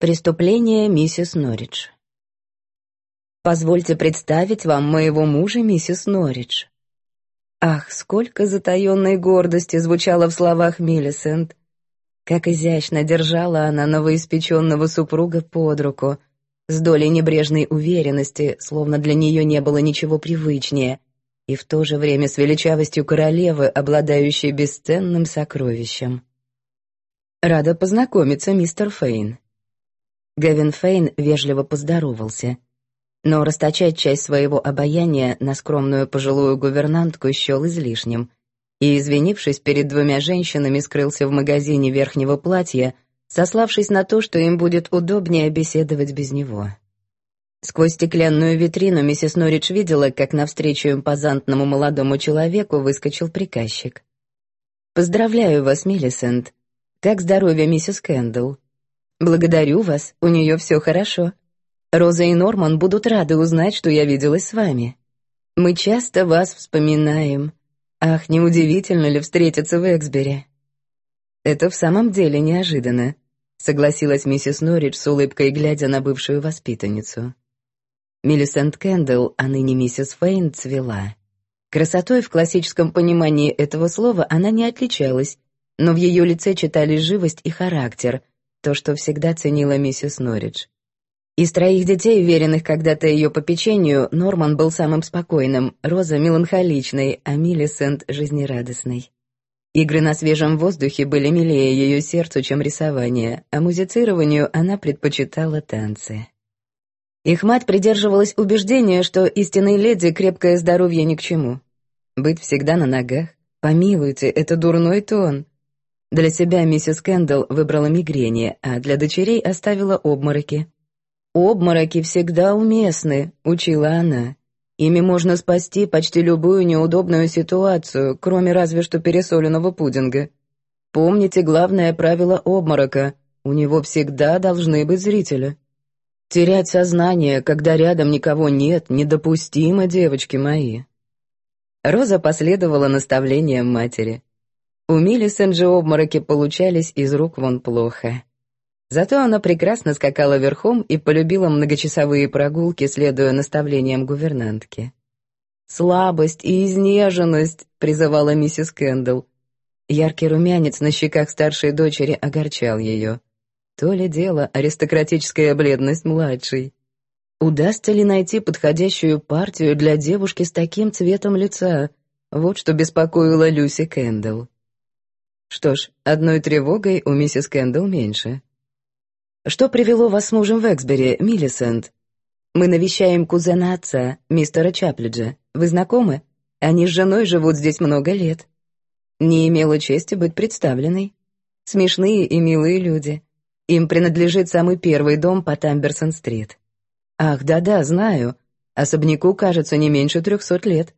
Преступление миссис Норридж. Позвольте представить вам моего мужа, миссис Норридж. Ах, сколько затаенной гордости звучало в словах Миллисент. Как изящно держала она новоиспеченного супруга под руку, с долей небрежной уверенности, словно для нее не было ничего привычнее, и в то же время с величавостью королевы, обладающей бесценным сокровищем. «Рада познакомиться, мистер Фейн», Гевин Фейн вежливо поздоровался. Но расточать часть своего обаяния на скромную пожилую гувернантку счел излишним. И, извинившись перед двумя женщинами, скрылся в магазине верхнего платья, сославшись на то, что им будет удобнее беседовать без него. Сквозь стеклянную витрину миссис Норридж видела, как навстречу импозантному молодому человеку выскочил приказчик. «Поздравляю вас, Миллисент. Как здоровье миссис Кэндалл?» «Благодарю вас, у нее все хорошо. Роза и Норман будут рады узнать, что я виделась с вами. Мы часто вас вспоминаем. Ах, неудивительно ли встретиться в Эксбери?» «Это в самом деле неожиданно», — согласилась миссис Норридж с улыбкой, глядя на бывшую воспитанницу. Миллисент Кэндалл, а ныне миссис Фейн, цвела. Красотой в классическом понимании этого слова она не отличалась, но в ее лице читались живость и характер — то, что всегда ценила миссис Норридж. Из троих детей, веренных когда-то ее попечению, Норман был самым спокойным, Роза — меланхоличной, а Миллисент — жизнерадостной. Игры на свежем воздухе были милее ее сердцу, чем рисование, а музицированию она предпочитала танцы. Их мать придерживалась убеждения, что истинной леди крепкое здоровье ни к чему. Быть всегда на ногах. Помилуйте, это дурной тон. Для себя миссис Кэндалл выбрала мигрени, а для дочерей оставила обмороки. «Обмороки всегда уместны», — учила она. «Ими можно спасти почти любую неудобную ситуацию, кроме разве что пересоленного пудинга. Помните главное правило обморока — у него всегда должны быть зрители. Терять сознание, когда рядом никого нет, недопустимо, девочки мои». Роза последовала наставлениям матери — у Миллисент же обмороки получались из рук вон плохо. Зато она прекрасно скакала верхом и полюбила многочасовые прогулки, следуя наставлениям гувернантки. «Слабость и изнеженность», — призывала миссис Кэндалл. Яркий румянец на щеках старшей дочери огорчал ее. То ли дело аристократическая бледность младшей. Удастся ли найти подходящую партию для девушки с таким цветом лица? Вот что беспокоило Люси Кэндалл. Что ж, одной тревогой у миссис Кэндалл меньше. Что привело вас с мужем в Эксбери, Миллисент? Мы навещаем кузена отца, мистера Чаплиджа. Вы знакомы? Они с женой живут здесь много лет. Не имела чести быть представленной. Смешные и милые люди. Им принадлежит самый первый дом по Тамберсон-стрит. Ах, да-да, знаю. Особняку, кажется, не меньше трехсот лет.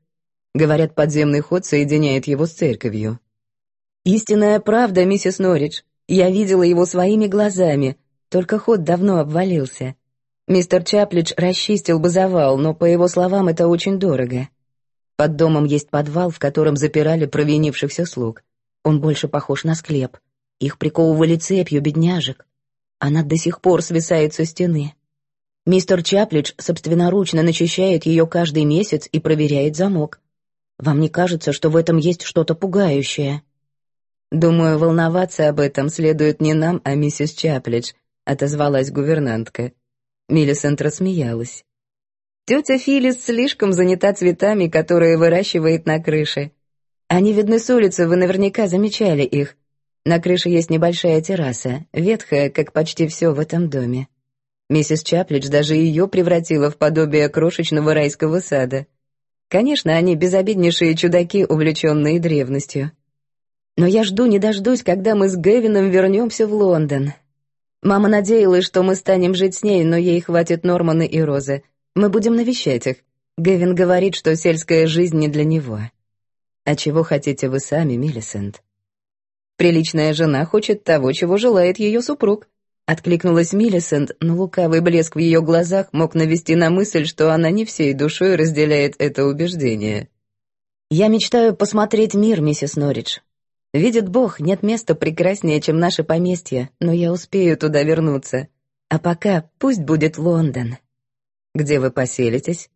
Говорят, подземный ход соединяет его с церковью. «Истинная правда, миссис Норридж. Я видела его своими глазами, только ход давно обвалился. Мистер Чаплидж расчистил бы завал, но, по его словам, это очень дорого. Под домом есть подвал, в котором запирали провинившихся слуг. Он больше похож на склеп. Их приковывали цепью, бедняжек. Она до сих пор свисает со стены. Мистер Чаплидж собственноручно начищает ее каждый месяц и проверяет замок. Вам не кажется, что в этом есть что-то пугающее?» «Думаю, волноваться об этом следует не нам, а миссис Чаплидж», — отозвалась гувернантка. Миллисент рассмеялась. «Тетя Филлис слишком занята цветами, которые выращивает на крыше. Они видны с улицы, вы наверняка замечали их. На крыше есть небольшая терраса, ветхая, как почти все в этом доме. Миссис Чаплидж даже ее превратила в подобие крошечного райского сада. Конечно, они безобиднейшие чудаки, увлеченные древностью. Но я жду не дождусь, когда мы с Гэвином вернемся в Лондон. Мама надеялась, что мы станем жить с ней, но ей хватит Норманы и Розы. Мы будем навещать их. Гэвин говорит, что сельская жизнь не для него. А чего хотите вы сами, Миллисент? Приличная жена хочет того, чего желает ее супруг. Откликнулась Миллисент, но лукавый блеск в ее глазах мог навести на мысль, что она не всей душой разделяет это убеждение. «Я мечтаю посмотреть мир, миссис Норридж. Видит Бог, нет места прекраснее, чем наше поместье, но я успею туда вернуться. А пока пусть будет Лондон. Где вы поселитесь?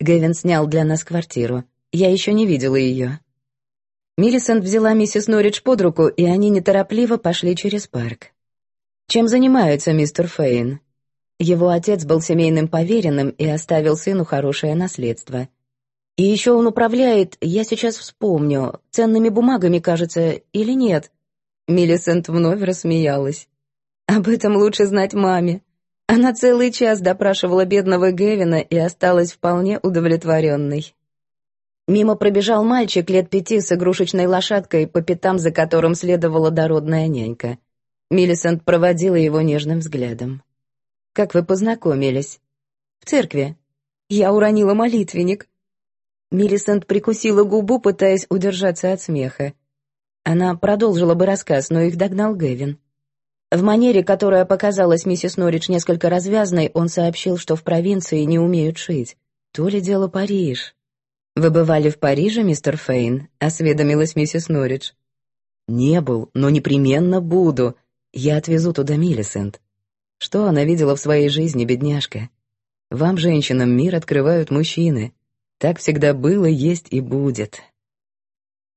Гэвин снял для нас квартиру. Я еще не видела ее. Миллисент взяла миссис Норридж под руку, и они неторопливо пошли через парк. Чем занимается мистер Фейн? Его отец был семейным поверенным и оставил сыну хорошее наследство. И еще он управляет, я сейчас вспомню, ценными бумагами, кажется, или нет. Миллисент вновь рассмеялась. Об этом лучше знать маме. Она целый час допрашивала бедного Гевина и осталась вполне удовлетворенной. Мимо пробежал мальчик лет пяти с игрушечной лошадкой, по пятам за которым следовала дородная нянька. Миллисент проводила его нежным взглядом. «Как вы познакомились?» «В церкви. Я уронила молитвенник». Миллисент прикусила губу, пытаясь удержаться от смеха. Она продолжила бы рассказ, но их догнал Гэвин. В манере, которая показалась миссис Норридж несколько развязной, он сообщил, что в провинции не умеют шить. То ли дело Париж. «Вы бывали в Париже, мистер Фейн?» — осведомилась миссис Норридж. «Не был, но непременно буду. Я отвезу туда Миллисент. Что она видела в своей жизни, бедняжка? Вам, женщинам, мир открывают мужчины. Так всегда было, есть и будет».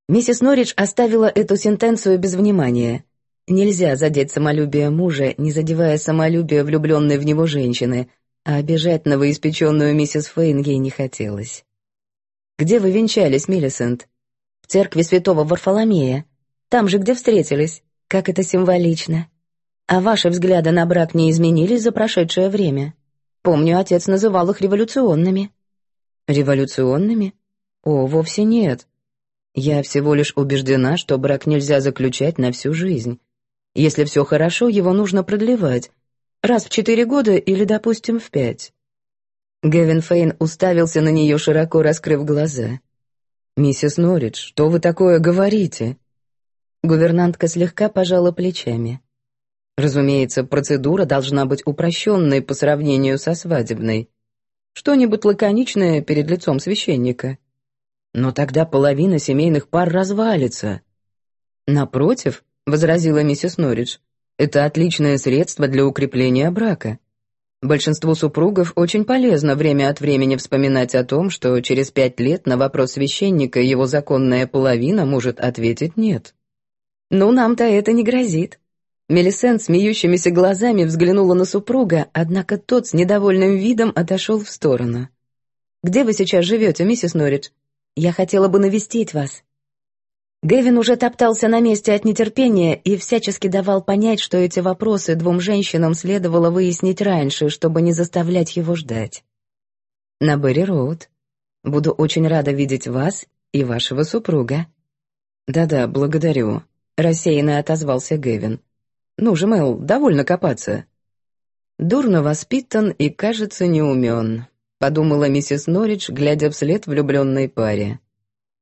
Миссис Норридж оставила эту сентенцию без внимания — Нельзя задеть самолюбие мужа, не задевая самолюбие влюбленной в него женщины, а обижать новоиспеченную миссис Фейн ей не хотелось. «Где вы венчались, Миллисент?» «В церкви святого Варфоломея. Там же, где встретились. Как это символично. А ваши взгляды на брак не изменились за прошедшее время? Помню, отец называл их революционными». «Революционными? О, вовсе нет. Я всего лишь убеждена, что брак нельзя заключать на всю жизнь. Если все хорошо, его нужно продлевать. Раз в четыре года или, допустим, в пять. Гевин Фейн уставился на нее, широко раскрыв глаза. «Миссис Норридж, что вы такое говорите?» Гувернантка слегка пожала плечами. Разумеется, процедура должна быть упрощенной по сравнению со свадебной. Что-нибудь лаконичное перед лицом священника. Но тогда половина семейных пар развалится. Напротив, возразила миссис Норридж. Это отличное средство для укрепления брака. Большинству супругов очень полезно время от времени вспоминать о том, что через пять лет на вопрос священника его законная половина может ответить «нет». «Ну, нам-то это не грозит». Мелисент смеющимися глазами взглянула на супруга, однако тот с недовольным видом отошел в сторону. «Где вы сейчас живете, миссис Норридж? Я хотела бы навестить вас». Гэвин уже топтался на месте от нетерпения и всячески давал понять, что эти вопросы двум женщинам следовало выяснить раньше, чтобы не заставлять его ждать. «На Берри Роуд. Буду очень рада видеть вас и вашего супруга». «Да-да, благодарю», — рассеянно отозвался Гэвин. «Ну же, Мэл, довольно копаться». «Дурно воспитан и, кажется, не умен», — подумала миссис Норридж, глядя вслед влюбленной паре.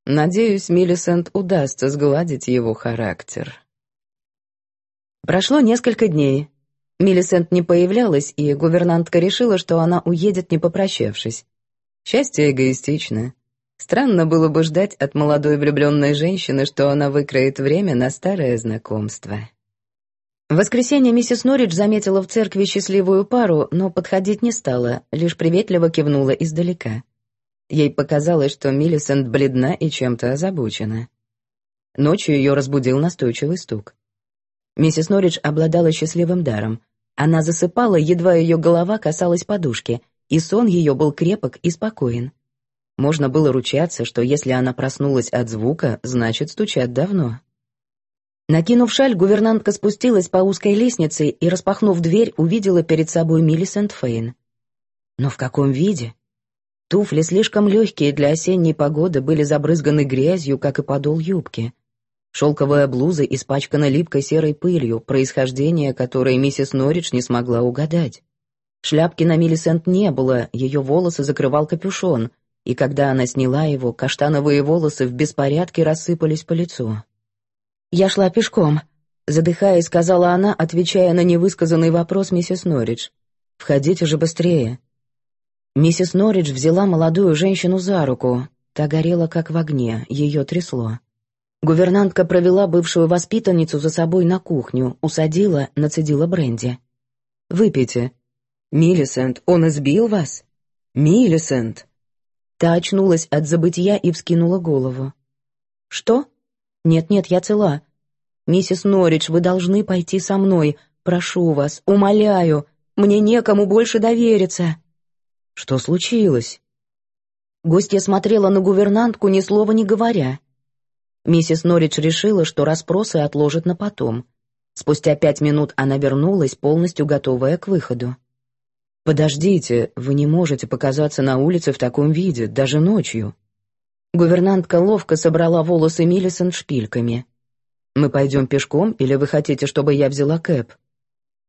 Надеюсь, Миллисент удастся сгладить его характер. Прошло несколько дней. Миллисент не появлялась, и гувернантка решила, что она уедет, не попрощавшись. Счастье эгоистично. Странно было бы ждать от молодой влюбленной женщины, что она выкроет время на старое знакомство. В воскресенье миссис Норридж заметила в церкви счастливую пару, но подходить не стала, лишь приветливо кивнула издалека. Ей показалось, что Миллисент бледна и чем-то озабочена. Ночью ее разбудил настойчивый стук. Миссис Норридж обладала счастливым даром. Она засыпала, едва ее голова касалась подушки, и сон ее был крепок и спокоен. Можно было ручаться, что если она проснулась от звука, значит, стучат давно. Накинув шаль, гувернантка спустилась по узкой лестнице и, распахнув дверь, увидела перед собой Миллисент Фейн. Но в каком виде? Туфли, слишком легкие для осенней погоды, были забрызганы грязью, как и подол юбки. Шелковая блуза испачкана липкой серой пылью, происхождение которой миссис Норридж не смогла угадать. Шляпки на Миллисент не было, ее волосы закрывал капюшон, и когда она сняла его, каштановые волосы в беспорядке рассыпались по лицу. «Я шла пешком», — задыхаясь, сказала она, отвечая на невысказанный вопрос миссис Норридж. «Входите же быстрее». Миссис Норридж взяла молодую женщину за руку. Та горела как в огне, ее трясло. Гувернантка провела бывшую воспитанницу за собой на кухню, усадила, нацедила бренди. Выпейте». «Миллисент, он избил вас?» «Миллисент!» Та очнулась от забытия и вскинула голову. «Что? Нет-нет, я цела. Миссис Норридж, вы должны пойти со мной. Прошу вас, умоляю. Мне некому больше довериться». «Что случилось?» Гостья смотрела на гувернантку, ни слова не говоря. Миссис Норридж решила, что расспросы отложит на потом. Спустя пять минут она вернулась, полностью готовая к выходу. «Подождите, вы не можете показаться на улице в таком виде, даже ночью». Гувернантка ловко собрала волосы Миллисон шпильками. «Мы пойдем пешком, или вы хотите, чтобы я взяла кэп?»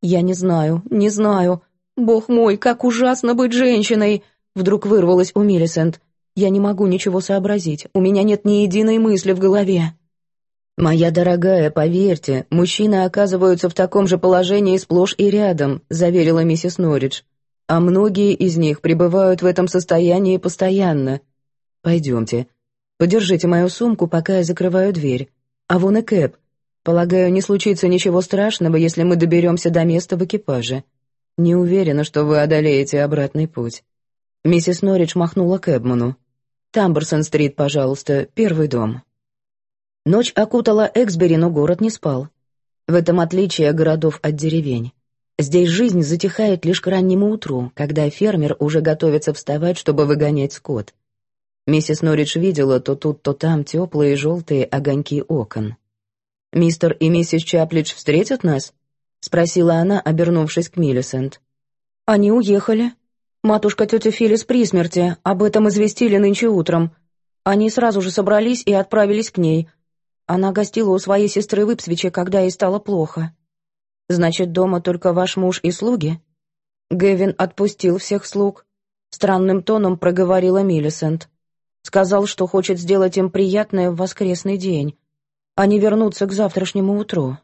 «Я не знаю, не знаю. Бог мой, как ужасно быть женщиной!» Вдруг вырвалась у Миллисент. Я не могу ничего сообразить, у меня нет ни единой мысли в голове. «Моя дорогая, поверьте, мужчины оказываются в таком же положении сплошь и рядом», заверила миссис Норридж. «А многие из них пребывают в этом состоянии постоянно. Пойдемте. Подержите мою сумку, пока я закрываю дверь. А вон и Кэп. Полагаю, не случится ничего страшного, если мы доберемся до места в экипаже. Не уверена, что вы одолеете обратный путь». Миссис Норридж махнула Кэбману. Тамберсон-стрит, пожалуйста, первый дом». Ночь окутала Эксбери, но город не спал. В этом отличие городов от деревень. Здесь жизнь затихает лишь к раннему утру, когда фермер уже готовится вставать, чтобы выгонять скот. Миссис Норридж видела то тут, то там теплые желтые огоньки окон. «Мистер и миссис Чаплидж встретят нас?» — спросила она, обернувшись к Миллисент. «Они уехали», Матушка тетя Филис при смерти, об этом известили нынче утром. Они сразу же собрались и отправились к ней. Она гостила у своей сестры в Ипсвиче, когда ей стало плохо. Значит, дома только ваш муж и слуги? Гэвин отпустил всех слуг. Странным тоном проговорила Миллисент. Сказал, что хочет сделать им приятное в воскресный день. Они вернутся к завтрашнему утру.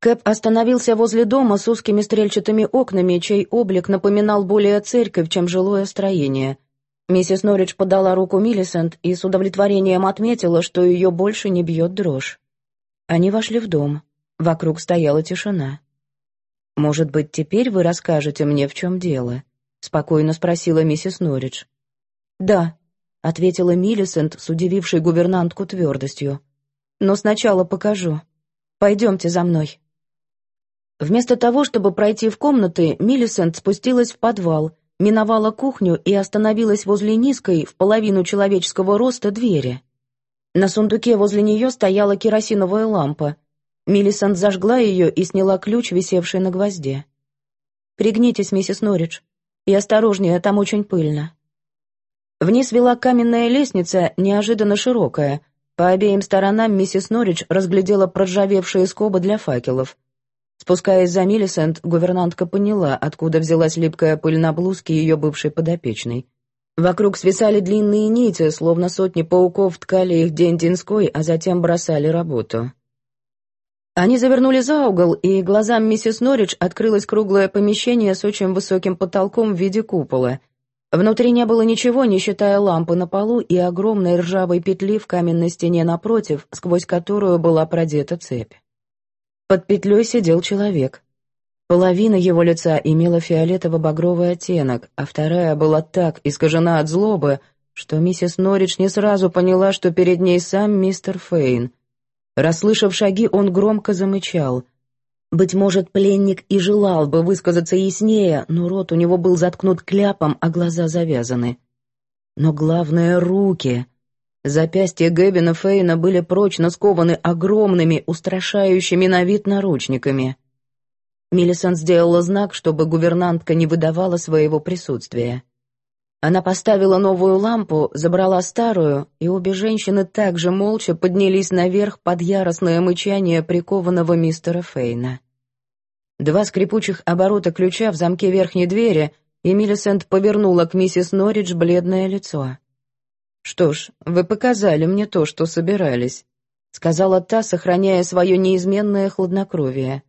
Кэп остановился возле дома с узкими стрельчатыми окнами, чей облик напоминал более церковь, чем жилое строение. Миссис Норридж подала руку Миллисент и с удовлетворением отметила, что ее больше не бьет дрожь. Они вошли в дом. Вокруг стояла тишина. «Может быть, теперь вы расскажете мне, в чем дело?» — спокойно спросила миссис Норридж. «Да», — ответила Миллисент с удивившей гувернантку твердостью. «Но сначала покажу. Пойдемте за мной». Вместо того, чтобы пройти в комнаты, Миллисент спустилась в подвал, миновала кухню и остановилась возле низкой, в половину человеческого роста, двери. На сундуке возле нее стояла керосиновая лампа. Миллисент зажгла ее и сняла ключ, висевший на гвозде. «Пригнитесь, миссис Норридж, и осторожнее, там очень пыльно». Вниз вела каменная лестница, неожиданно широкая. По обеим сторонам миссис Норридж разглядела проржавевшие скобы для факелов — Спускаясь за Миллисент, гувернантка поняла, откуда взялась липкая пыль на блузке ее бывшей подопечной. Вокруг свисали длинные нити, словно сотни пауков ткали их день-деньской, а затем бросали работу. Они завернули за угол, и глазам миссис Норридж открылось круглое помещение с очень высоким потолком в виде купола. Внутри не было ничего, не считая лампы на полу и огромной ржавой петли в каменной стене напротив, сквозь которую была продета цепь. Под петлей сидел человек. Половина его лица имела фиолетово-багровый оттенок, а вторая была так искажена от злобы, что миссис Норридж не сразу поняла, что перед ней сам мистер Фейн. Расслышав шаги, он громко замычал. Быть может, пленник и желал бы высказаться яснее, но рот у него был заткнут кляпом, а глаза завязаны. Но главное — руки. Запястья Гэбина Фейна были прочно скованы огромными, устрашающими на вид наручниками. Миллисон сделала знак, чтобы гувернантка не выдавала своего присутствия. Она поставила новую лампу, забрала старую, и обе женщины также молча поднялись наверх под яростное мычание прикованного мистера Фейна. Два скрипучих оборота ключа в замке верхней двери, и Миллисент повернула к миссис Норридж бледное лицо. «Что ж, вы показали мне то, что собирались», — сказала та, сохраняя свое неизменное хладнокровие.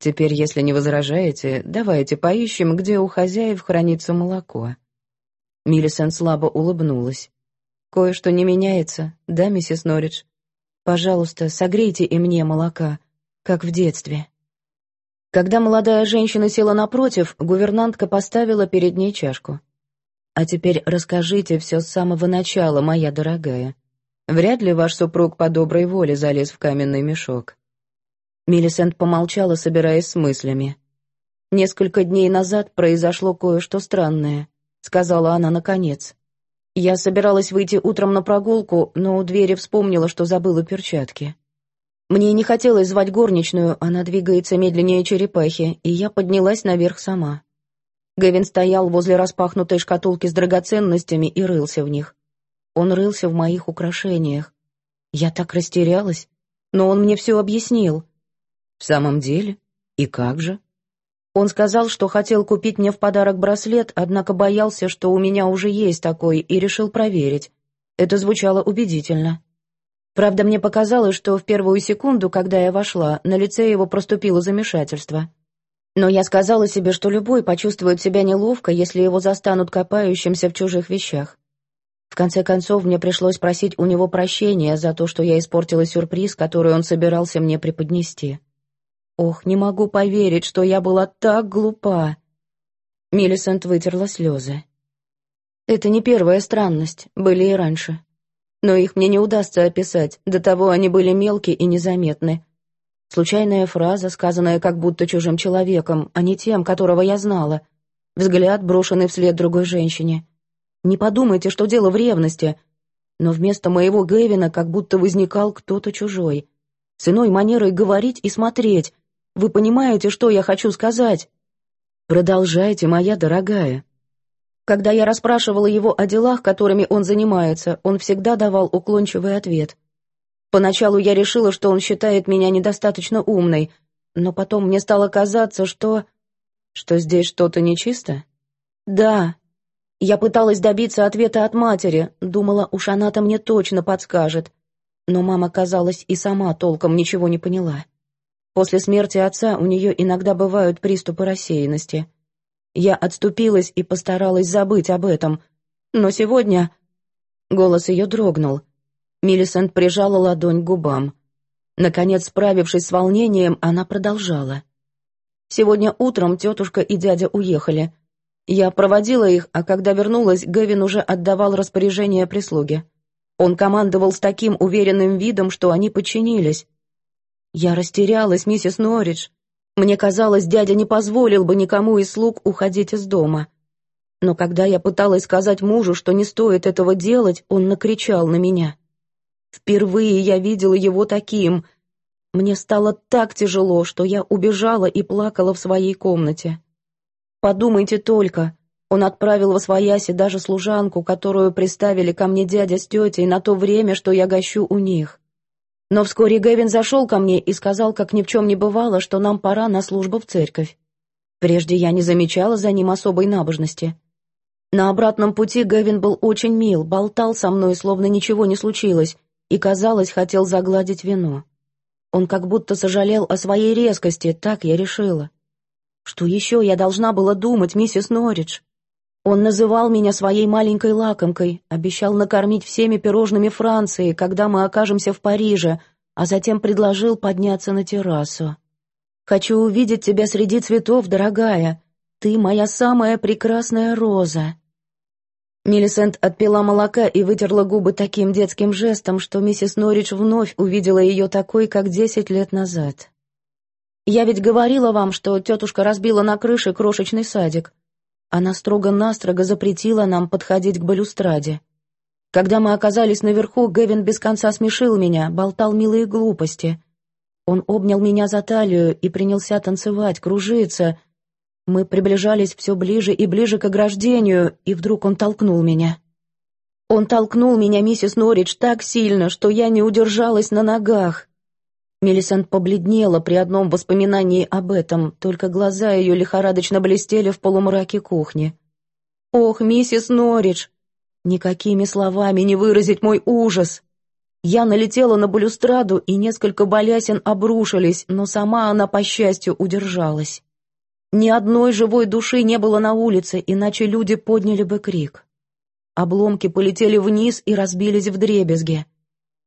«Теперь, если не возражаете, давайте поищем, где у хозяев хранится молоко». Миллисон слабо улыбнулась. «Кое-что не меняется, да, миссис Норридж? Пожалуйста, согрейте и мне молока, как в детстве». Когда молодая женщина села напротив, гувернантка поставила перед ней чашку. «А теперь расскажите все с самого начала, моя дорогая. Вряд ли ваш супруг по доброй воле залез в каменный мешок». Миллисент помолчала, собираясь с мыслями. «Несколько дней назад произошло кое-что странное», — сказала она наконец. «Я собиралась выйти утром на прогулку, но у двери вспомнила, что забыла перчатки. Мне не хотелось звать горничную, она двигается медленнее черепахи, и я поднялась наверх сама. Гэвин стоял возле распахнутой шкатулки с драгоценностями и рылся в них. Он рылся в моих украшениях. Я так растерялась, но он мне все объяснил. В самом деле? И как же? Он сказал, что хотел купить мне в подарок браслет, однако боялся, что у меня уже есть такой, и решил проверить. Это звучало убедительно. Правда, мне показалось, что в первую секунду, когда я вошла, на лице его проступило замешательство. Но я сказала себе, что любой почувствует себя неловко, если его застанут копающимся в чужих вещах. В конце концов, мне пришлось просить у него прощения за то, что я испортила сюрприз, который он собирался мне преподнести. Ох, не могу поверить, что я была так глупа. Миллисент вытерла слезы. Это не первая странность, были и раньше но их мне не удастся описать, до того они были мелкие и незаметны. Случайная фраза, сказанная как будто чужим человеком, а не тем, которого я знала. Взгляд, брошенный вслед другой женщине. Не подумайте, что дело в ревности. Но вместо моего Гэвина как будто возникал кто-то чужой. С иной манерой говорить и смотреть. Вы понимаете, что я хочу сказать? Продолжайте, моя дорогая. Когда я расспрашивала его о делах, которыми он занимается, он всегда давал уклончивый ответ. Поначалу я решила, что он считает меня недостаточно умной, но потом мне стало казаться, что... Что здесь что-то нечисто? Да. Я пыталась добиться ответа от матери, думала, уж она-то мне точно подскажет. Но мама, казалось, и сама толком ничего не поняла. После смерти отца у нее иногда бывают приступы рассеянности. Я отступилась и постаралась забыть об этом. Но сегодня... Голос ее дрогнул. Миллисент прижала ладонь к губам. Наконец, справившись с волнением, она продолжала. «Сегодня утром тетушка и дядя уехали. Я проводила их, а когда вернулась, Гэвин уже отдавал распоряжение прислуге. Он командовал с таким уверенным видом, что они подчинились. Я растерялась, миссис Норридж. Мне казалось, дядя не позволил бы никому из слуг уходить из дома. Но когда я пыталась сказать мужу, что не стоит этого делать, он накричал на меня. Впервые я видела его таким. Мне стало так тяжело, что я убежала и плакала в своей комнате. Подумайте только, он отправил во свояси даже служанку, которую приставили ко мне дядя с тетей на то время, что я гощу у них. Но вскоре Гэвин зашел ко мне и сказал, как ни в чем не бывало, что нам пора на службу в церковь. Прежде я не замечала за ним особой набожности. На обратном пути Гэвин был очень мил, болтал со мной, словно ничего не случилось, и, казалось, хотел загладить вину. Он как будто сожалел о своей резкости, так я решила. Что еще я должна была думать, миссис Норридж? Он называл меня своей маленькой лакомкой, обещал накормить всеми пирожными Франции, когда мы окажемся в Париже, а затем предложил подняться на террасу. «Хочу увидеть тебя среди цветов, дорогая. Ты моя самая прекрасная роза». Миллисент отпила молока и вытерла губы таким детским жестом, что миссис Норридж вновь увидела ее такой, как десять лет назад. «Я ведь говорила вам, что тетушка разбила на крыше крошечный садик. Она строго-настрого запретила нам подходить к балюстраде. Когда мы оказались наверху, Гэвин без конца смешил меня, болтал милые глупости. Он обнял меня за талию и принялся танцевать, кружиться. Мы приближались все ближе и ближе к ограждению, и вдруг он толкнул меня. Он толкнул меня, миссис Норридж, так сильно, что я не удержалась на ногах. Мелисент побледнела при одном воспоминании об этом, только глаза ее лихорадочно блестели в полумраке кухни. «Ох, миссис Норридж! Никакими словами не выразить мой ужас!» Я налетела на балюстраду, и несколько балясин обрушились, но сама она, по счастью, удержалась. Ни одной живой души не было на улице, иначе люди подняли бы крик. Обломки полетели вниз и разбились в дребезге.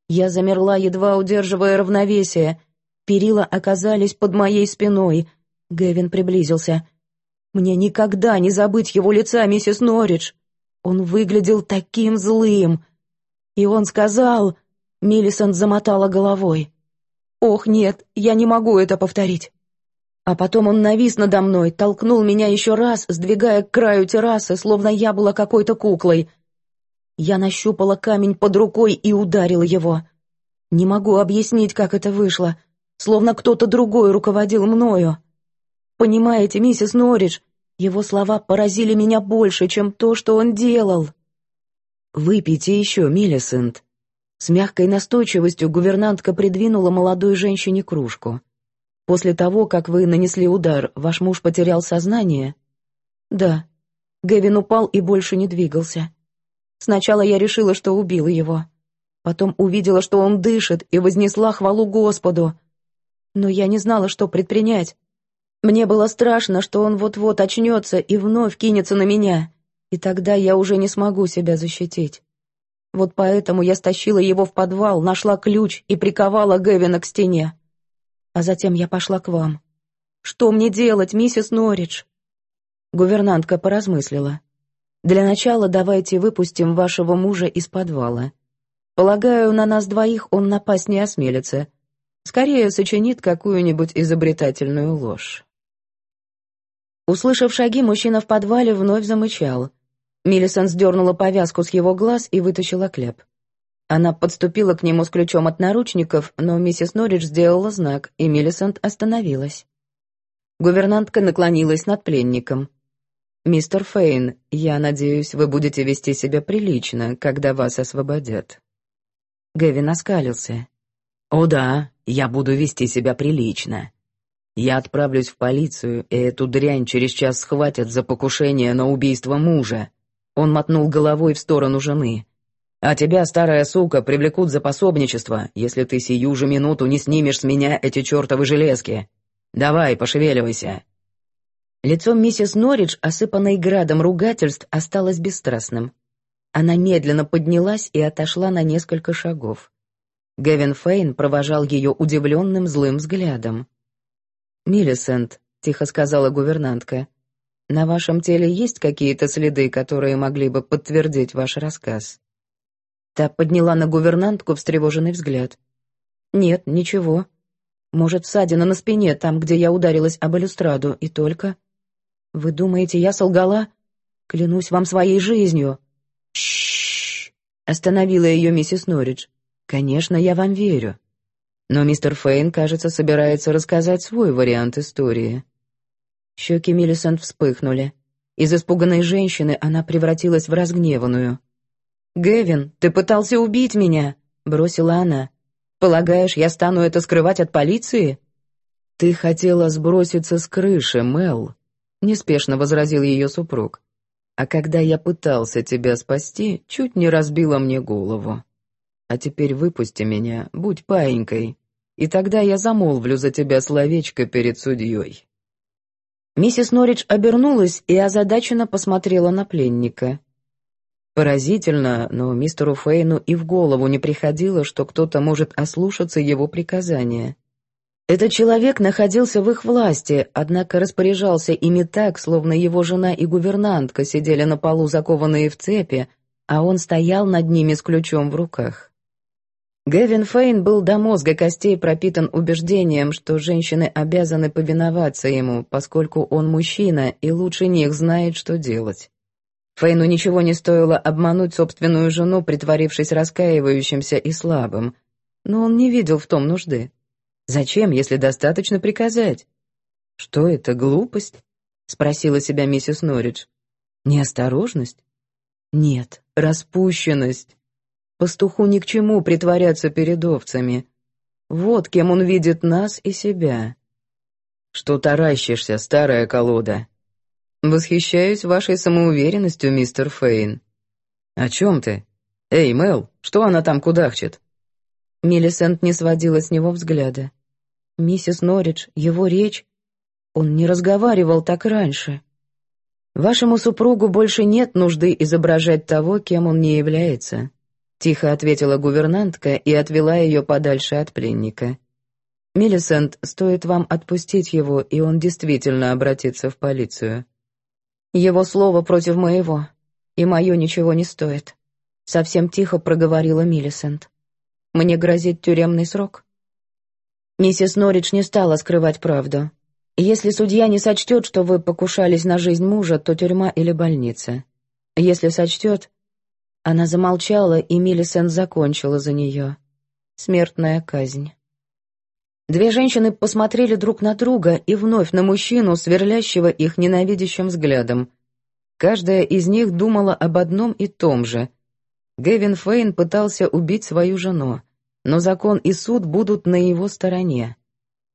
Я замерла, едва удерживая равновесие. Перила оказались под моей спиной. Гэвин приблизился. «Мне никогда не забыть его лица, миссис Норридж. Он выглядел таким злым. И он сказал...» Миллисент замотала головой. «Ох, нет, я не могу это повторить». А потом он навис надо мной, толкнул меня еще раз, сдвигая к краю террасы, словно я была какой-то куклой. Я нащупала камень под рукой и ударила его. Не могу объяснить, как это вышло, словно кто-то другой руководил мною. Понимаете, миссис Норридж, его слова поразили меня больше, чем то, что он делал. «Выпейте еще, Миллисент». С мягкой настойчивостью гувернантка придвинула молодой женщине кружку. «После того, как вы нанесли удар, ваш муж потерял сознание?» «Да». Гэвин упал и больше не двигался. Сначала я решила, что убила его. Потом увидела, что он дышит, и вознесла хвалу Господу. Но я не знала, что предпринять. Мне было страшно, что он вот-вот очнется и вновь кинется на меня, и тогда я уже не смогу себя защитить. Вот поэтому я стащила его в подвал, нашла ключ и приковала Гэвина к стене. А затем я пошла к вам. Что мне делать, миссис Норридж? Гувернантка поразмыслила. Для начала давайте выпустим вашего мужа из подвала. Полагаю, на нас двоих он напасть не осмелится. Скорее сочинит какую-нибудь изобретательную ложь. Услышав шаги, мужчина в подвале вновь замычал. Миллисон сдернула повязку с его глаз и вытащила кляп. Она подступила к нему с ключом от наручников, но миссис Норридж сделала знак, и Миллисент остановилась. Гувернантка наклонилась над пленником. «Мистер Фейн, я надеюсь, вы будете вести себя прилично, когда вас освободят». Гэвин оскалился. «О да, я буду вести себя прилично. Я отправлюсь в полицию, и эту дрянь через час схватят за покушение на убийство мужа». Он мотнул головой в сторону жены. «А тебя, старая сука, привлекут за пособничество, если ты сию же минуту не снимешь с меня эти чертовы железки. Давай, пошевеливайся». Лицо миссис Норридж, осыпанное градом ругательств, осталось бесстрастным. Она медленно поднялась и отошла на несколько шагов. Гевин Фейн провожал ее удивленным злым взглядом. «Миллисент», — тихо сказала гувернантка, — «на вашем теле есть какие-то следы, которые могли бы подтвердить ваш рассказ?» Та подняла на гувернантку встревоженный взгляд. «Нет, ничего. Может, ссадина на спине, там, где я ударилась об балюстраду, и только...» «Вы думаете, я солгала? Клянусь вам своей жизнью!» «Шшш!» — остановила ее миссис Норридж. «Конечно, я вам верю. Но мистер Фейн, кажется, собирается рассказать свой вариант истории». Щеки Миллисент вспыхнули. Из испуганной женщины она превратилась в разгневанную. «Гэвин, ты пытался убить меня!» — бросила она. «Полагаешь, я стану это скрывать от полиции?» «Ты хотела сброситься с крыши, Мел», — неспешно возразил ее супруг. «А когда я пытался тебя спасти, чуть не разбила мне голову. А теперь выпусти меня, будь паинькой, и тогда я замолвлю за тебя словечко перед судьей». Миссис Норридж обернулась и озадаченно посмотрела на пленника. Поразительно, но мистеру Фейну и в голову не приходило, что кто-то может ослушаться его приказания. Этот человек находился в их власти, однако распоряжался ими так, словно его жена и гувернантка сидели на полу закованные в цепи, а он стоял над ними с ключом в руках. Гэвин Фейн был до мозга костей пропитан убеждением, что женщины обязаны повиноваться ему, поскольку он мужчина и лучше них знает, что делать. Фейну ничего не стоило обмануть собственную жену, притворившись раскаивающимся и слабым, но он не видел в том нужды. Зачем, если достаточно приказать? Что это, глупость? Спросила себя миссис Норридж. Неосторожность? Нет, распущенность. Пастуху ни к чему притворяться перед овцами. Вот кем он видит нас и себя. Что таращишься, старая колода? Восхищаюсь вашей самоуверенностью, мистер Фейн. О чем ты? Эй, Мел, что она там кудахчет? Миллисент не сводила с него взгляда. Миссис Норридж, его речь... Он не разговаривал так раньше. Вашему супругу больше нет нужды изображать того, кем он не является, тихо ответила гувернантка и отвела ее подальше от пленника. Миллисент, стоит вам отпустить его, и он действительно обратится в полицию. Его слово против моего, и мое ничего не стоит. Совсем тихо проговорила Миллисент. Мне грозит тюремный срок. Миссис Норридж не стала скрывать правду. Если судья не сочтет, что вы покушались на жизнь мужа, то тюрьма или больница. Если сочтет... Она замолчала, и Миллисент закончила за нее. Смертная казнь. Две женщины посмотрели друг на друга и вновь на мужчину, сверлящего их ненавидящим взглядом. Каждая из них думала об одном и том же. Гэвин Фейн пытался убить свою жену, но закон и суд будут на его стороне.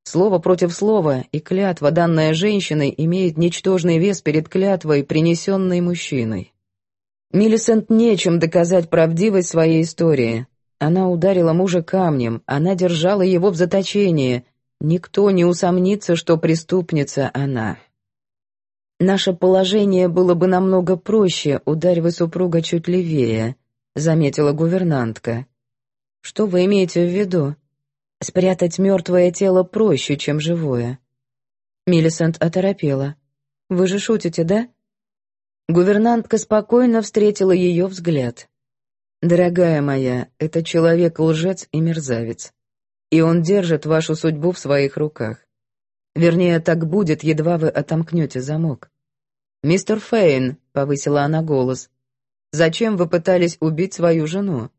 Слово против слова, и клятва, данная женщиной, имеет ничтожный вес перед клятвой, принесенной мужчиной. Миллисент нечем доказать правдивость своей истории. Она ударила мужа камнем, она держала его в заточении. Никто не усомнится, что преступница она. «Наше положение было бы намного проще, ударь вы супруга чуть левее», — заметила гувернантка. «Что вы имеете в виду?» Спрятать мертвое тело проще, чем живое. Миллисент оторопела. «Вы же шутите, да?» Гувернантка спокойно встретила ее взгляд. «Дорогая моя, это человек-лжец и мерзавец. И он держит вашу судьбу в своих руках. Вернее, так будет, едва вы отомкнете замок. «Мистер Фейн», — повысила она голос, — «зачем вы пытались убить свою жену?»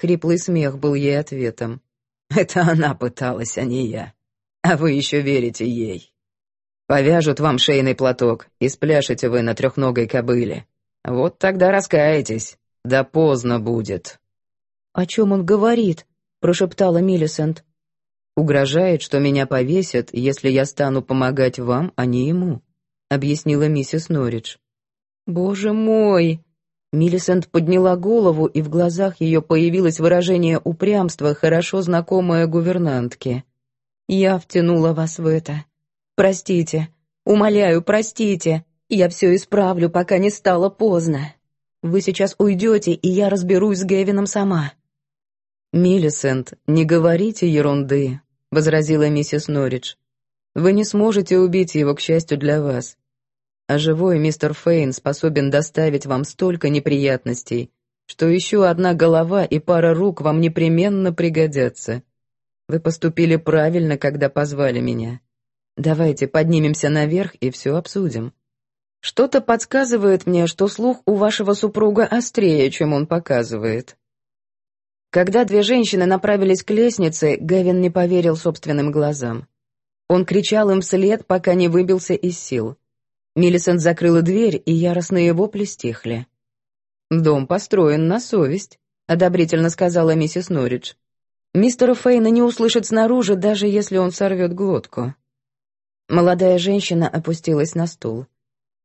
Хриплый смех был ей ответом. Это она пыталась, а не я. А вы еще верите ей. Повяжут вам шейный платок, и спляшете вы на трехногой кобыле. Вот тогда раскаетесь. Да поздно будет». «О чем он говорит?» — прошептала Миллисент. «Угрожает, что меня повесят, если я стану помогать вам, а не ему», — объяснила миссис Норридж. «Боже мой!» Миллисент подняла голову, и в глазах ее появилось выражение упрямства, хорошо знакомое гувернантке. «Я втянула вас в это. Простите. Умоляю, простите. Я все исправлю, пока не стало поздно. Вы сейчас уйдете, и я разберусь с Гевином сама». «Миллисент, не говорите ерунды», — возразила миссис Норридж. «Вы не сможете убить его, к счастью для вас а живой мистер Фейн способен доставить вам столько неприятностей, что еще одна голова и пара рук вам непременно пригодятся. Вы поступили правильно, когда позвали меня. Давайте поднимемся наверх и все обсудим. Что-то подсказывает мне, что слух у вашего супруга острее, чем он показывает. Когда две женщины направились к лестнице, Гэвин не поверил собственным глазам. Он кричал им вслед, пока не выбился из сил. Миллисент закрыла дверь, и яростные вопли стихли. «Дом построен на совесть», — одобрительно сказала миссис Норридж. «Мистера Фейна не услышат снаружи, даже если он сорвет глотку». Молодая женщина опустилась на стул.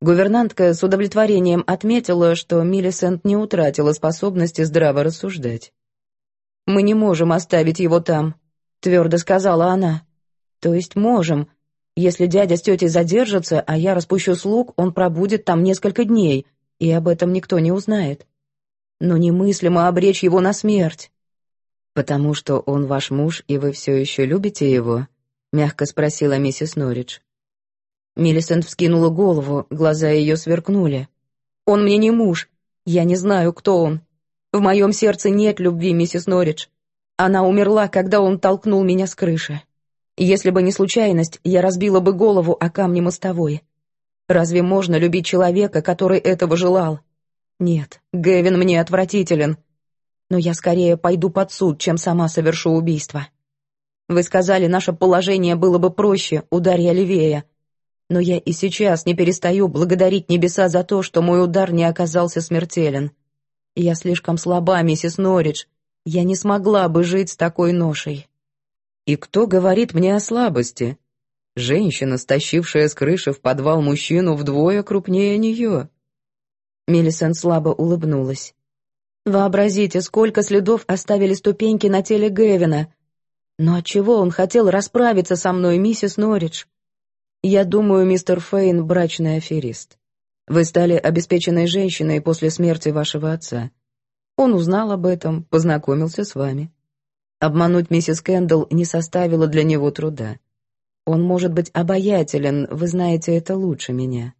Гувернантка с удовлетворением отметила, что Миллисент не утратила способности здраво рассуждать. «Мы не можем оставить его там», — твердо сказала она. «То есть можем, если дядя с тетей задержатся, а я распущу слуг, он пробудет там несколько дней, и об этом никто не узнает. Но немыслимо обречь его на смерть. «Потому что он ваш муж, и вы все еще любите его?» — мягко спросила миссис Норридж. Миллисент вскинула голову, глаза ее сверкнули. «Он мне не муж. Я не знаю, кто он. В моем сердце нет любви, миссис Норридж. Она умерла, когда он толкнул меня с крыши. Если бы не случайность, я разбила бы голову о камне мостовой. Разве можно любить человека, который этого желал? Нет, Гэвин мне отвратителен. Но я скорее пойду под суд, чем сама совершу убийство. Вы сказали, наше положение было бы проще, удар я левее. Но я и сейчас не перестаю благодарить небеса за то, что мой удар не оказался смертелен. Я слишком слаба, миссис Норридж. Я не смогла бы жить с такой ношей. И кто говорит мне о слабости? Женщина, стащившая с крыши в подвал мужчину вдвое крупнее нее. Мелисент слабо улыбнулась. Вообразите, сколько следов оставили ступеньки на теле Гевина. Но отчего он хотел расправиться со мной, миссис Норридж? Я думаю, мистер Фейн — брачный аферист. Вы стали обеспеченной женщиной после смерти вашего отца. Он узнал об этом, познакомился с вами. Обмануть миссис Кэндалл не составило для него труда. Он может быть обаятелен, вы знаете это лучше меня.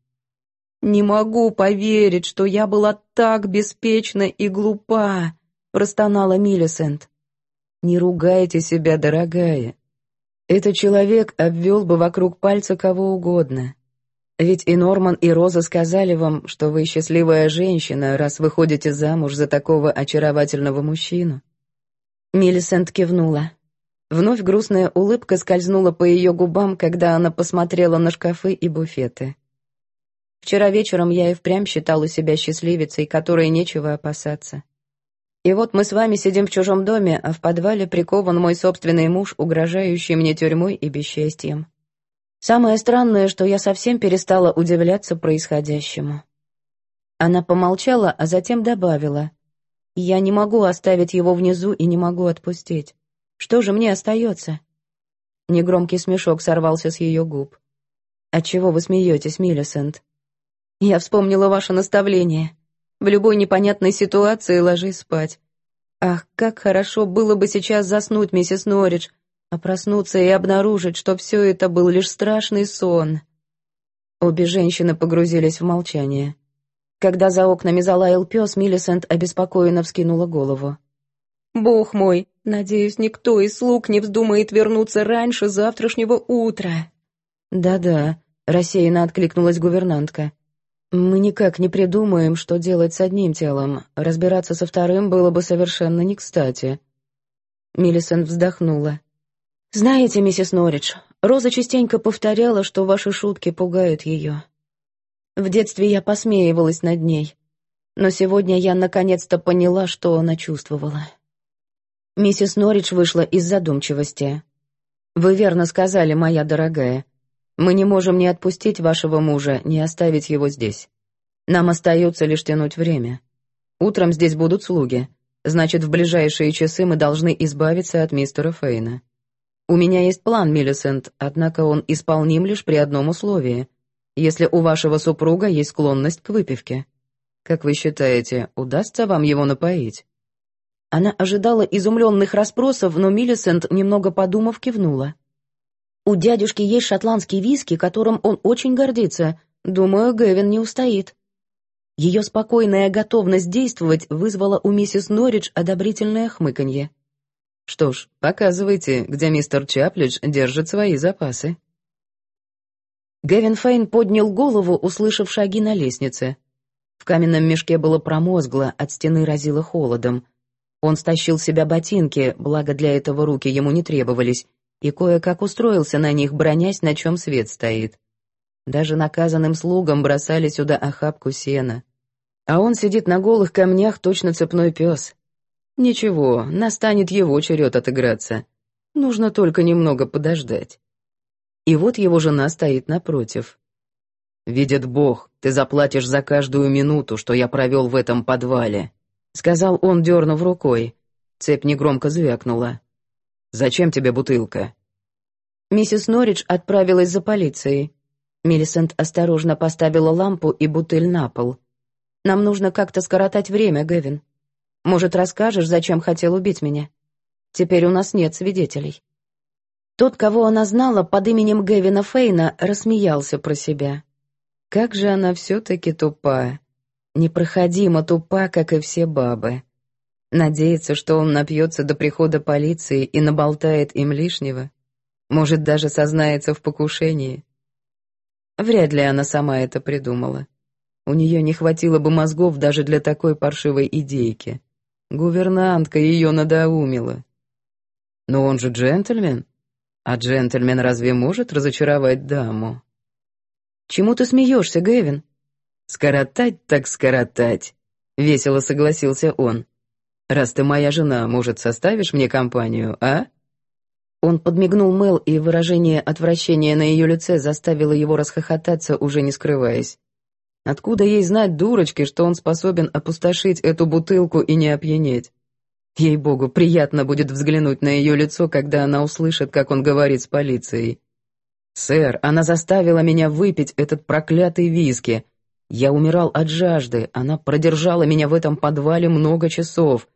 «Не могу поверить, что я была так беспечна и глупа», — простонала Миллисент. «Не ругайте себя, дорогая. Этот человек обвел бы вокруг пальца кого угодно. Ведь и Норман, и Роза сказали вам, что вы счастливая женщина, раз выходите замуж за такого очаровательного мужчину». Миллисент кивнула. Вновь грустная улыбка скользнула по ее губам, когда она посмотрела на шкафы и буфеты. Вчера вечером я и впрямь считала себя счастливицей, которой нечего опасаться. И вот мы с вами сидим в чужом доме, а в подвале прикован мой собственный муж, угрожающий мне тюрьмой и бесчестьем. Самое странное, что я совсем перестала удивляться происходящему. Она помолчала, а затем добавила. «Я не могу оставить его внизу и не могу отпустить. Что же мне остается?» Негромкий смешок сорвался с ее губ. «Отчего вы смеетесь, Миллисент?» Я вспомнила ваше наставление. В любой непонятной ситуации ложись спать. Ах, как хорошо было бы сейчас заснуть, миссис Норридж, а проснуться и обнаружить, что все это был лишь страшный сон. Обе женщины погрузились в молчание. Когда за окнами залаял пес, Миллисент обеспокоенно вскинула голову. «Бог мой, надеюсь, никто из слуг не вздумает вернуться раньше завтрашнего утра». «Да-да», — рассеянно откликнулась гувернантка. Мы никак не придумаем, что делать с одним телом. Разбираться со вторым было бы совершенно не кстати. Миллисент вздохнула. «Знаете, миссис Норридж, Роза частенько повторяла, что ваши шутки пугают ее. В детстве я посмеивалась над ней, но сегодня я наконец-то поняла, что она чувствовала». Миссис Норридж вышла из задумчивости. «Вы верно сказали, моя дорогая. Мы не можем ни отпустить вашего мужа, ни оставить его здесь. Нам остается лишь тянуть время. Утром здесь будут слуги. Значит, в ближайшие часы мы должны избавиться от мистера Фейна. У меня есть план, Миллисент, однако он исполним лишь при одном условии. Если у вашего супруга есть склонность к выпивке. Как вы считаете, удастся вам его напоить?» Она ожидала изумленных расспросов, но Миллисент, немного подумав, кивнула. У дядюшки есть шотландский виски, которым он очень гордится. Думаю, Гэвин не устоит». Ее спокойная готовность действовать вызвала у миссис Норридж одобрительное хмыканье. «Что ж, показывайте, где мистер Чаплидж держит свои запасы». Гэвин Фейн поднял голову, услышав шаги на лестнице. В каменном мешке было промозгло, от стены разило холодом. Он стащил себя ботинки, благо для этого руки ему не требовались, и кое-как устроился на них, бронясь, на чем свет стоит. Даже наказанным слугам бросали сюда охапку сена. А он сидит на голых камнях, точно цепной пес. Ничего, настанет его черед отыграться. Нужно только немного подождать. И вот его жена стоит напротив. «Видит Бог, ты заплатишь за каждую минуту, что я провел в этом подвале», — сказал он, дернув рукой. Цепь негромко звякнула. Зачем тебе бутылка?» Миссис Норридж отправилась за полицией. Миллисент осторожно поставила лампу и бутыль на пол. «Нам нужно как-то скоротать время, Гэвин. Может, расскажешь, зачем хотел убить меня? Теперь у нас нет свидетелей». Тот, кого она знала под именем Гэвина Фейна, рассмеялся про себя. Как же она все-таки тупа. Непроходимо тупа, как и все бабы. Надеется, что он напьется до прихода полиции и наболтает им лишнего. Может, даже сознается в покушении. Вряд ли она сама это придумала. У нее не хватило бы мозгов даже для такой паршивой идейки. Гувернантка ее надоумила. Но он же джентльмен. А джентльмен разве может разочаровать даму? Чему ты смеешься, Гэвин? Скоротать так скоротать, весело согласился он. Раз ты моя жена, может, составишь мне компанию, а?» Он подмигнул Мел, и выражение отвращения на ее лице заставило его расхохотаться, уже не скрываясь. Откуда ей знать, дурочке, что он способен опустошить эту бутылку и не опьянеть? Ей-богу, приятно будет взглянуть на ее лицо, когда она услышит, как он говорит с полицией. «Сэр, она заставила меня выпить этот проклятый виски. Я умирал от жажды, она продержала меня в этом подвале много часов.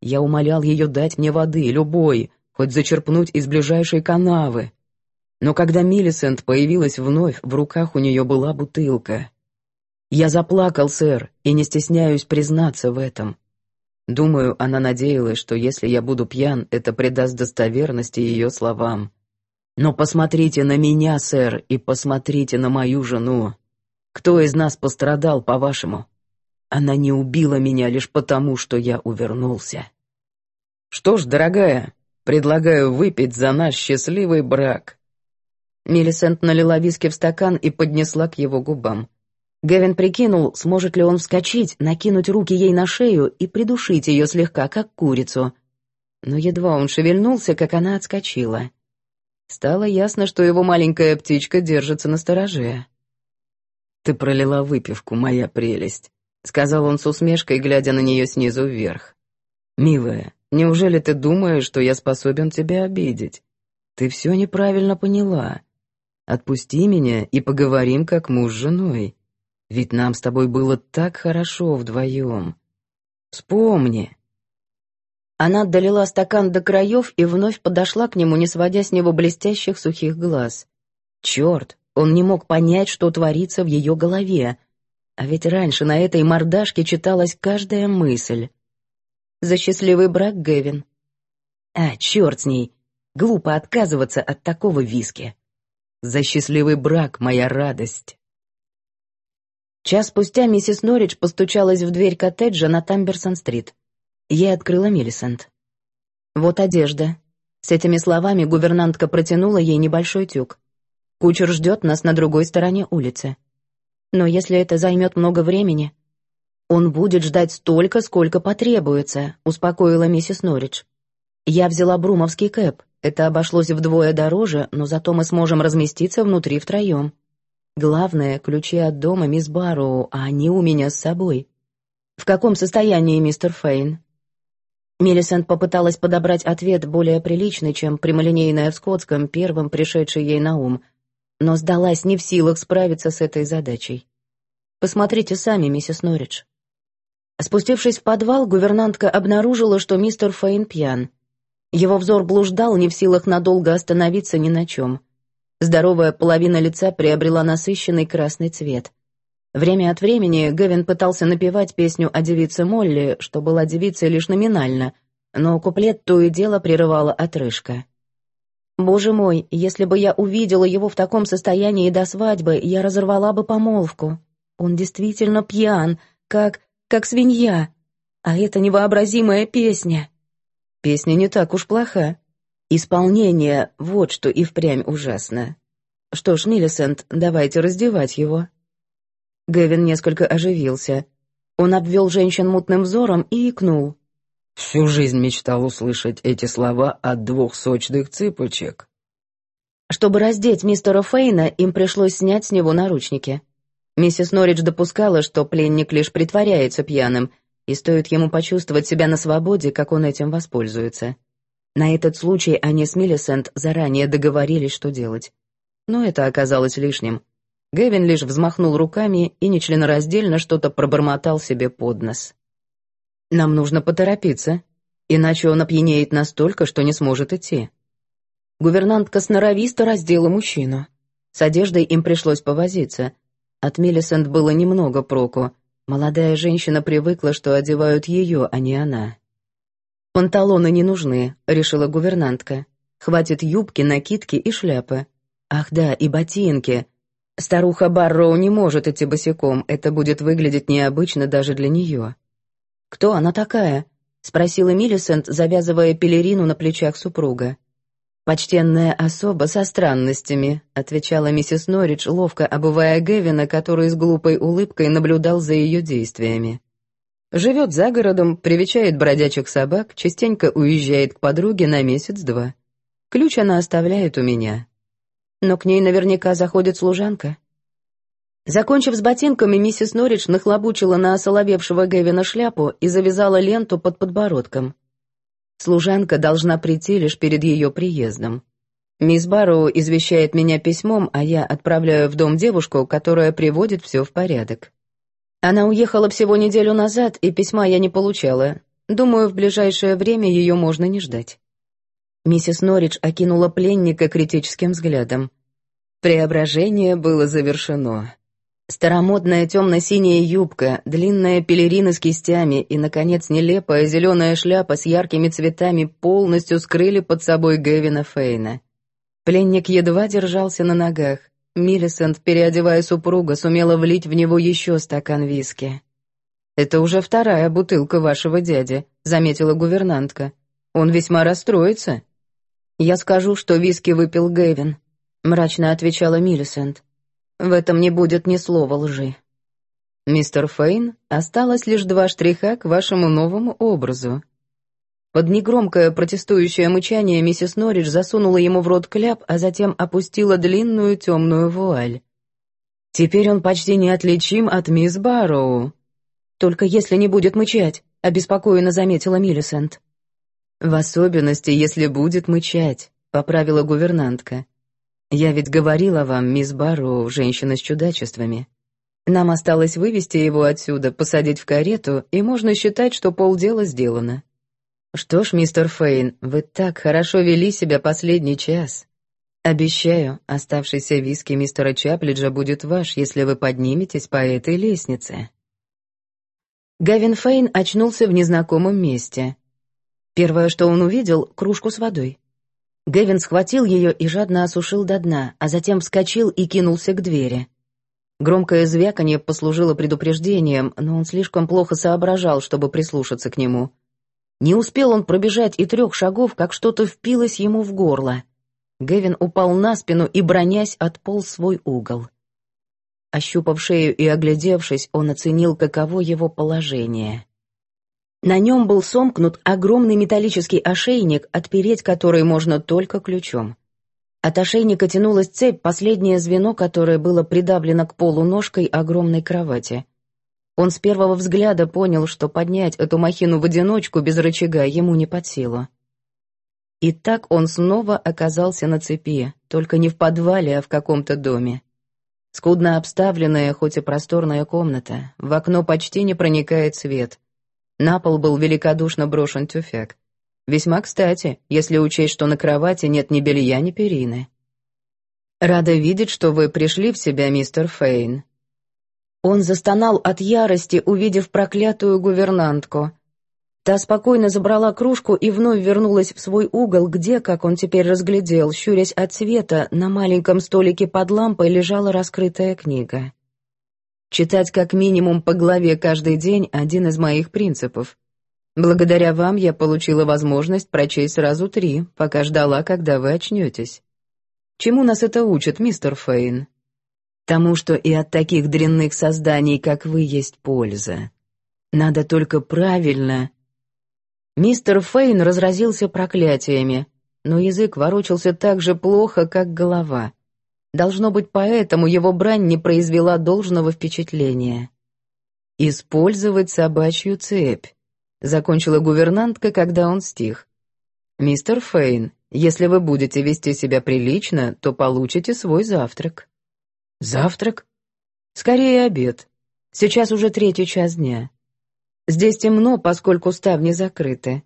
Я умолял ее дать мне воды, любой, хоть зачерпнуть из ближайшей канавы. Но когда Миллисент появилась вновь, в руках у нее была бутылка. Я заплакал, сэр, и не стесняюсь признаться в этом. Думаю, она надеялась, что если я буду пьян, это придаст достоверности ее словам. Но посмотрите на меня, сэр, и посмотрите на мою жену. Кто из нас пострадал, по-вашему? Она не убила меня лишь потому, что я увернулся. Что ж, дорогая, предлагаю выпить за наш счастливый брак. Милисент налила виски в стакан и поднесла к его губам. Гевин прикинул, сможет ли он вскочить, накинуть руки ей на шею и придушить ее слегка, как курицу. Но едва он шевельнулся, как она отскочила. Стало ясно, что его маленькая птичка держится на стороже. «Ты пролила выпивку, моя прелесть», — сказал он с усмешкой, глядя на нее снизу вверх. «Милая, неужели ты думаешь, что я способен тебя обидеть? Ты все неправильно поняла. Отпусти меня и поговорим как муж с женой. Ведь нам с тобой было так хорошо вдвоем. Вспомни, она долила стакан до краев и вновь подошла к нему, не сводя с него блестящих сухих глаз. Черт, он не мог понять, что творится в ее голове. А ведь раньше на этой мордашке читалась каждая мысль. «За счастливый брак, Гэвин». «А, черт с ней! Глупо отказываться от такого виски. За счастливый брак, моя радость». Час спустя миссис Норридж постучалась в дверь коттеджа на Тамберсон-стрит. Я открыла Миллисент. «Вот одежда». С этими словами гувернантка протянула ей небольшой тюк. «Кучер ждет нас на другой стороне улицы. Но если это займет много времени...» «Он будет ждать столько, сколько потребуется», — успокоила миссис Норридж. «Я взяла брумовский кэп. Это обошлось вдвое дороже, но зато мы сможем разместиться внутри втроем. Главное — ключи от дома мисс Барроу, а они у меня с собой». «В каком состоянии мистер Фейн?» Мелисент попыталась подобрать ответ более приличный, чем прямолинейная в скотском, первым пришедший ей на ум, но сдалась не в силах справиться с этой задачей. «Посмотрите сами, миссис Норридж». Спустившись в подвал, гувернантка обнаружила, что мистер Фейн пьян. Его взор блуждал, не в силах надолго остановиться ни на чем. Здоровая половина лица приобрела насыщенный красный цвет. Время от времени Гевин пытался напевать песню о девице Молли, что была девицей лишь номинально, но куплет то и дело прерывала отрыжка. «Боже мой, если бы я увидела его в таком состоянии до свадьбы, я разорвала бы помолвку. Он действительно пьян, как... как свинья. А это невообразимая песня». Песня не так уж плоха. Исполнение — вот что и впрямь ужасно. Что ж, Миллисент, давайте раздевать его. Гэвин несколько оживился. Он обвел женщин мутным взором и икнул. «Всю жизнь мечтал услышать эти слова от двух сочных цыпочек». Чтобы раздеть мистера Фейна, им пришлось снять с него наручники. Миссис Норридж допускала, что пленник лишь притворяется пьяным, и стоит ему почувствовать себя на свободе, как он этим воспользуется. На этот случай они с Миллисент заранее договорились, что делать. Но это оказалось лишним. Гэвин лишь взмахнул руками и нечленораздельно что-то пробормотал себе под нос. «Нам нужно поторопиться, иначе он опьянеет настолько, что не сможет идти». Гувернантка сноровисто раздела мужчину. С одеждой им пришлось повозиться. От Миллисент было немного проку. Молодая женщина привыкла, что одевают ее, а не она. «Панталоны не нужны», — решила гувернантка. «Хватит юбки, накидки и шляпы. Ах да, и ботинки. Старуха Барроу не может идти босиком, это будет выглядеть необычно даже для нее. «Кто она такая?» — спросила Миллисент, завязывая пелерину на плечах супруга. «Почтенная особа со странностями», — отвечала миссис Норридж, ловко обувая Гевина, который с глупой улыбкой наблюдал за ее действиями. Живет за городом, привечает бродячих собак, частенько уезжает к подруге на месяц-два. Ключ она оставляет у меня. Но к ней наверняка заходит служанка. Закончив с ботинками, миссис Норридж нахлобучила на осоловевшего Гевина шляпу и завязала ленту под подбородком. Служанка должна прийти лишь перед ее приездом. Мисс Барроу извещает меня письмом, а я отправляю в дом девушку, которая приводит все в порядок. Она уехала всего неделю назад, и письма я не получала, Думаю, в ближайшее время ее можно не ждать». Миссис Норридж окинула пленника критическим взглядом. Преображение было завершено. Старомодная темно-синяя юбка, длинная пелерина с кистями и, наконец, нелепая зеленая шляпа с яркими цветами полностью скрыли под собой Гевина Фейна. Пленник едва держался на ногах. Миллисент, переодевая супруга, сумела влить в него еще стакан виски. «Это уже вторая бутылка вашего дяди», — заметила гувернантка. «Он весьма расстроится». «Я скажу, что виски выпил Гэвин», — мрачно отвечала Миллисент. В этом не будет ни слова лжи. Мистер Фейн, осталось лишь два штриха к вашему новому образу. Под негромкое протестующее мычание миссис Норридж засунула ему в рот кляп, а затем опустила длинную темную вуаль. Теперь он почти неотличим от мисс Барроу. Только если не будет мычать, обеспокоенно заметила Миллисент. В особенности, если будет мычать, поправила гувернантка. «Я ведь говорила вам, мисс Барроу, женщина с чудачествами. Нам осталось вывести его отсюда, посадить в карету, и можно считать, что полдела сделано». «Что ж, мистер Фейн, вы так хорошо вели себя последний час. Обещаю, оставшийся виски мистера Чаплиджа будет ваш, если вы подниметесь по этой лестнице». Гавин Фейн очнулся в незнакомом месте. Первое, что он увидел — кружку с водой. Гэвин схватил ее и жадно осушил до дна, а затем вскочил и кинулся к двери. Громкое звяканье послужило предупреждением, но он слишком плохо соображал, чтобы прислушаться к нему. Не успел он пробежать и трех шагов, как что-то впилось ему в горло. Гэвин упал на спину и, бронясь, отполз свой угол. Ощупав шею и оглядевшись, он оценил, каково его положение. На нем был сомкнут огромный металлический ошейник, отпереть который можно только ключом. От ошейника тянулась цепь, последнее звено, которое было придавлено к полу ножкой огромной кровати. Он с первого взгляда понял, что поднять эту махину в одиночку без рычага ему не под силу. И так он снова оказался на цепи, только не в подвале, а в каком-то доме. Скудно обставленная, хоть и просторная комната, в окно почти не проникает свет — на пол был великодушно брошен тюфяк. Весьма кстати, если учесть, что на кровати нет ни белья, ни перины. «Рада видеть, что вы пришли в себя, мистер Фейн». Он застонал от ярости, увидев проклятую гувернантку. Та спокойно забрала кружку и вновь вернулась в свой угол, где, как он теперь разглядел, щурясь от света, на маленьком столике под лампой лежала раскрытая книга. Читать как минимум по главе каждый день — один из моих принципов. Благодаря вам я получила возможность прочесть сразу три, пока ждала, когда вы очнетесь. Чему нас это учит, мистер Фейн? Тому, что и от таких дрянных созданий, как вы, есть польза. Надо только правильно... Мистер Фейн разразился проклятиями, но язык ворочался так же плохо, как голова — Должно быть, поэтому его брань не произвела должного впечатления. «Использовать собачью цепь», — закончила гувернантка, когда он стих. «Мистер Фейн, если вы будете вести себя прилично, то получите свой завтрак». «Завтрак?» «Скорее обед. Сейчас уже третий час дня. Здесь темно, поскольку ставни закрыты.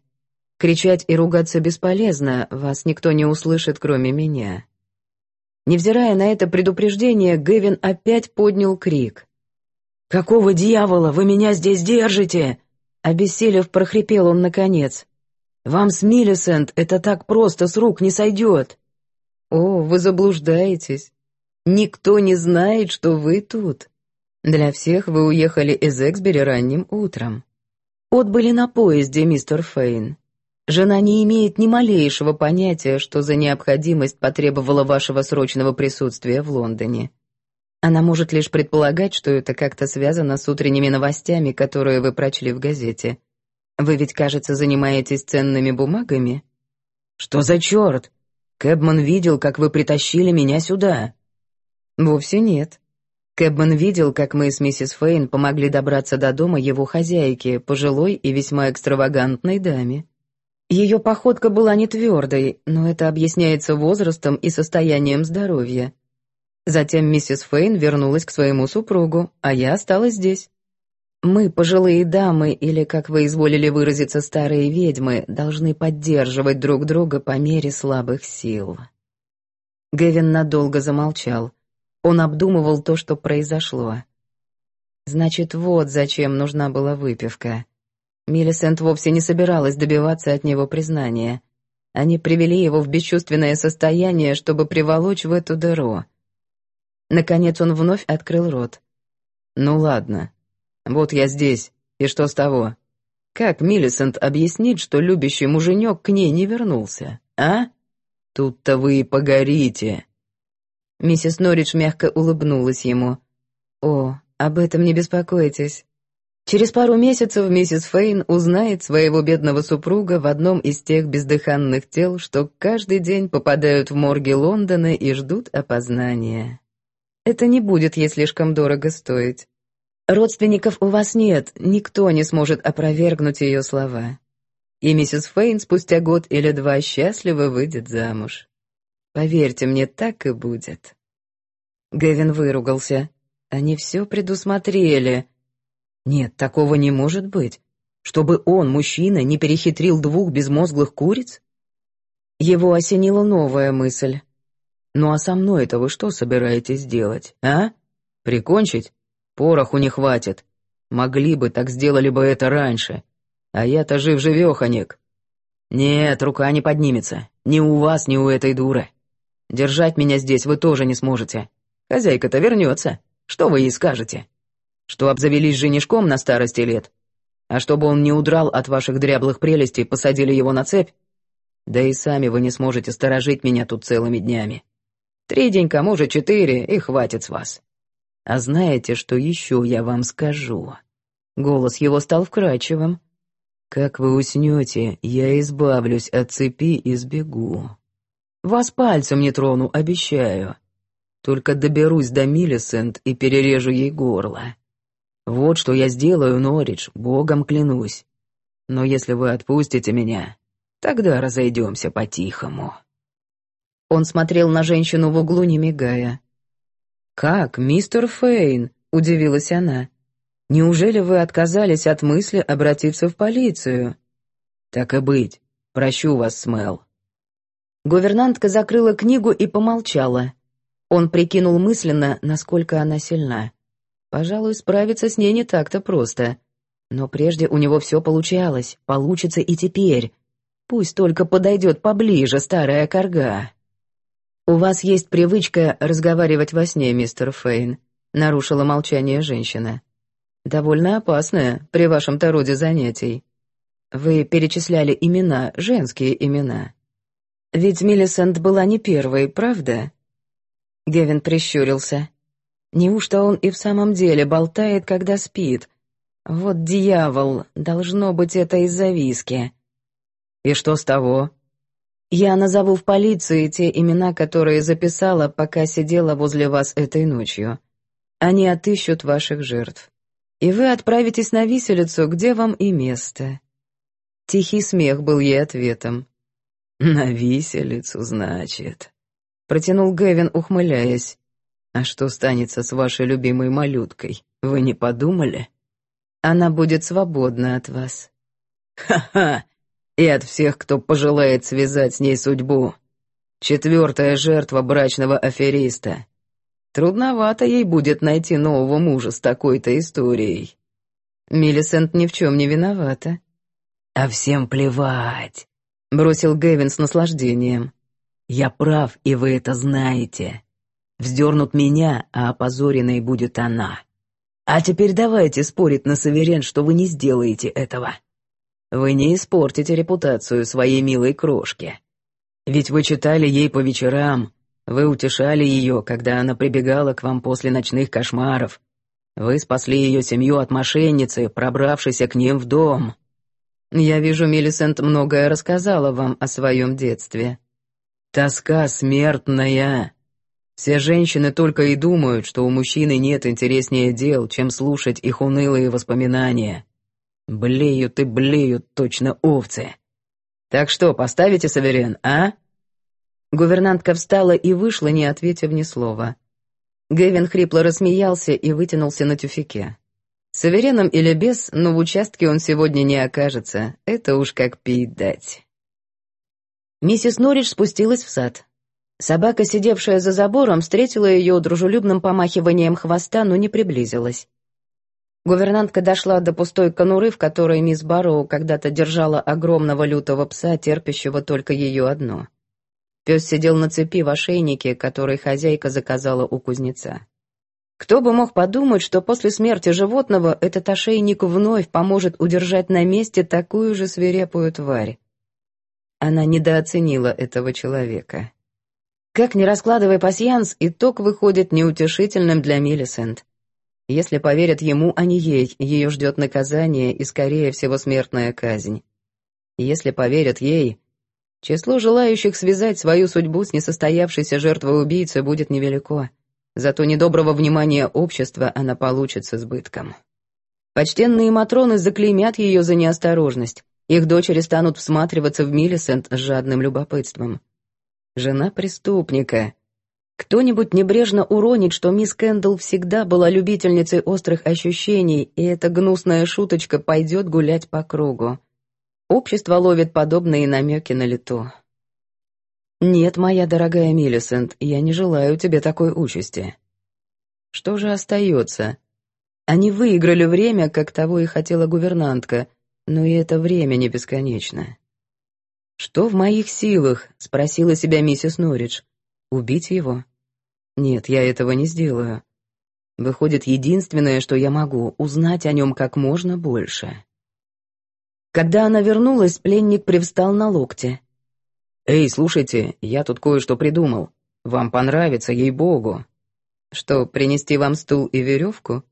Кричать и ругаться бесполезно, вас никто не услышит, кроме меня». Невзирая на это предупреждение, Гэвин опять поднял крик. «Какого дьявола вы меня здесь держите?» Обессилев, прохрипел он наконец. «Вам с Миллисент это так просто с рук не сойдет!» «О, вы заблуждаетесь. Никто не знает, что вы тут. Для всех вы уехали из Эксбери ранним утром. Отбыли на поезде, мистер Фейн. Жена не имеет ни малейшего понятия, что за необходимость потребовала вашего срочного присутствия в Лондоне. Она может лишь предполагать, что это как-то связано с утренними новостями, которые вы прочли в газете. Вы ведь, кажется, занимаетесь ценными бумагами? Что за черт? Кэбман видел, как вы притащили меня сюда. Вовсе нет. Кэбман видел, как мы с миссис Фейн помогли добраться до дома его хозяйки, пожилой и весьма экстравагантной даме. Ее походка была не твердой, но это объясняется возрастом и состоянием здоровья. Затем миссис Фейн вернулась к своему супругу, а я осталась здесь. Мы, пожилые дамы, или, как вы изволили выразиться, старые ведьмы, должны поддерживать друг друга по мере слабых сил. Гевин надолго замолчал. Он обдумывал то, что произошло. Значит, вот зачем нужна была выпивка. Миллисент вовсе не собиралась добиваться от него признания. Они привели его в бесчувственное состояние, чтобы приволочь в эту дыру. Наконец он вновь открыл рот. «Ну ладно. Вот я здесь. И что с того? Как Миллисент объяснит, что любящий муженек к ней не вернулся, а? Тут-то вы и погорите». Миссис Норридж мягко улыбнулась ему. «О, об этом не беспокойтесь. Через пару месяцев миссис Фейн узнает своего бедного супруга в одном из тех бездыханных тел, что каждый день попадают в морги Лондона и ждут опознания. Это не будет ей слишком дорого стоить. Родственников у вас нет, никто не сможет опровергнуть ее слова. И миссис Фейн спустя год или два счастливо выйдет замуж. Поверьте мне, так и будет. Гэвин выругался. Они все предусмотрели. Нет, такого не может быть. Чтобы он, мужчина, не перехитрил двух безмозглых куриц? Его осенила новая мысль. «Ну а со мной-то вы что собираетесь делать, а? Прикончить? Пороху не хватит. Могли бы, так сделали бы это раньше. А я-то жив-живеханек. Нет, рука не поднимется. Ни у вас, ни у этой дуры. Держать меня здесь вы тоже не сможете. Хозяйка-то вернется. Что вы ей скажете? Что обзавелись женишком на старости лет? А чтобы он не удрал от ваших дряблых прелестей, посадили его на цепь? Да и сами вы не сможете сторожить меня тут целыми днями. Три денька, может, четыре, и хватит с вас. А знаете, что еще я вам скажу?» Голос его стал вкрадчивым. «Как вы уснете, я избавлюсь от цепи и сбегу. Вас пальцем не трону, обещаю. Только доберусь до Миллисент и перережу ей горло. Вот что я сделаю, Норридж, богом клянусь. Но если вы отпустите меня, тогда разойдемся по-тихому». Он смотрел на женщину в углу, не мигая. «Как, мистер Фейн?» — удивилась она. «Неужели вы отказались от мысли обратиться в полицию?» «Так и быть. Прощу вас, Смел». Гувернантка закрыла книгу и помолчала. Он прикинул мысленно, насколько она сильна. Пожалуй, справиться с ней не так-то просто. Но прежде у него все получалось, получится и теперь. Пусть только подойдет поближе старая корга. «У вас есть привычка разговаривать во сне, мистер Фейн», — нарушила молчание женщина. «Довольно опасная при вашем-то роде занятий. Вы перечисляли имена, женские имена. Ведь Миллисент была не первой, правда?» Гевин прищурился. «Неужто он и в самом деле болтает, когда спит? Вот дьявол, должно быть это из-за виски». «И что с того?» Я назову в полиции те имена, которые записала, пока сидела возле вас этой ночью. Они отыщут ваших жертв. И вы отправитесь на виселицу, где вам и место». Тихий смех был ей ответом. «На виселицу, значит», — протянул Гэвин, ухмыляясь. «А что станется с вашей любимой малюткой, вы не подумали?» «Она будет свободна от вас». «Ха-ха!» и от всех, кто пожелает связать с ней судьбу. Четвертая жертва брачного афериста. Трудновато ей будет найти нового мужа с такой-то историей. Миллисент ни в чем не виновата. А всем плевать, бросил Гэвин с наслаждением. Я прав, и вы это знаете. Вздернут меня, а опозоренной будет она. А теперь давайте спорить на суверен, что вы не сделаете этого. Вы не испортите репутацию своей милой крошки. Ведь вы читали ей по вечерам, вы утешали ее, когда она прибегала к вам после ночных кошмаров. Вы спасли ее семью от мошенницы, пробравшейся к ним в дом. Я вижу, Миллисент многое рассказала вам о своем детстве. Тоска смертная. Все женщины только и думают, что у мужчины нет интереснее дел, чем слушать их унылые воспоминания. Блеют и блеют точно овцы. Так что, поставите Саверен, а? Гувернантка встала и вышла, не ответив ни слова. Гэвин хрипло рассмеялся и вытянулся на тюфике. С Авереном или без, но в участке он сегодня не окажется. Это уж как пить дать. Миссис Норридж спустилась в сад. Собака, сидевшая за забором, встретила ее дружелюбным помахиванием хвоста, но не приблизилась. Гувернантка дошла до пустой конуры, в которой мисс Барроу когда-то держала огромного лютого пса, терпящего только ее одну. Пес сидел на цепи в ошейнике, который хозяйка заказала у кузнеца. Кто бы мог подумать, что после смерти животного этот ошейник вновь поможет удержать на месте такую же свирепую тварь. Она недооценила этого человека. Как ни раскладывая пасьянс, итог выходит неутешительным для Миллисент. Если поверят ему, а не ей, ее ждет наказание и, скорее всего, смертная казнь. Если поверят ей, число желающих связать свою судьбу с несостоявшейся жертвой убийцы будет невелико. Зато недоброго внимания общества она получит с избытком. Почтенные Матроны заклеймят ее за неосторожность. Их дочери станут всматриваться в Миллисент с жадным любопытством. Жена преступника, кто-нибудь небрежно уронит, что мисс Кэндл всегда была любительницей острых ощущений, и эта гнусная шуточка пойдет гулять по кругу. Общество ловит подобные намеки на лету. «Нет, моя дорогая Миллисент, я не желаю тебе такой участи». Что же остается? Они выиграли время, как того и хотела гувернантка, но и это время не бесконечно. «Что в моих силах?» — спросила себя миссис Норридж. Убить его? Нет, я этого не сделаю. Выходит, единственное, что я могу, узнать о нем как можно больше. Когда она вернулась, пленник привстал на локте. «Эй, слушайте, я тут кое-что придумал. Вам понравится, ей-богу». «Что, принести вам стул и веревку?»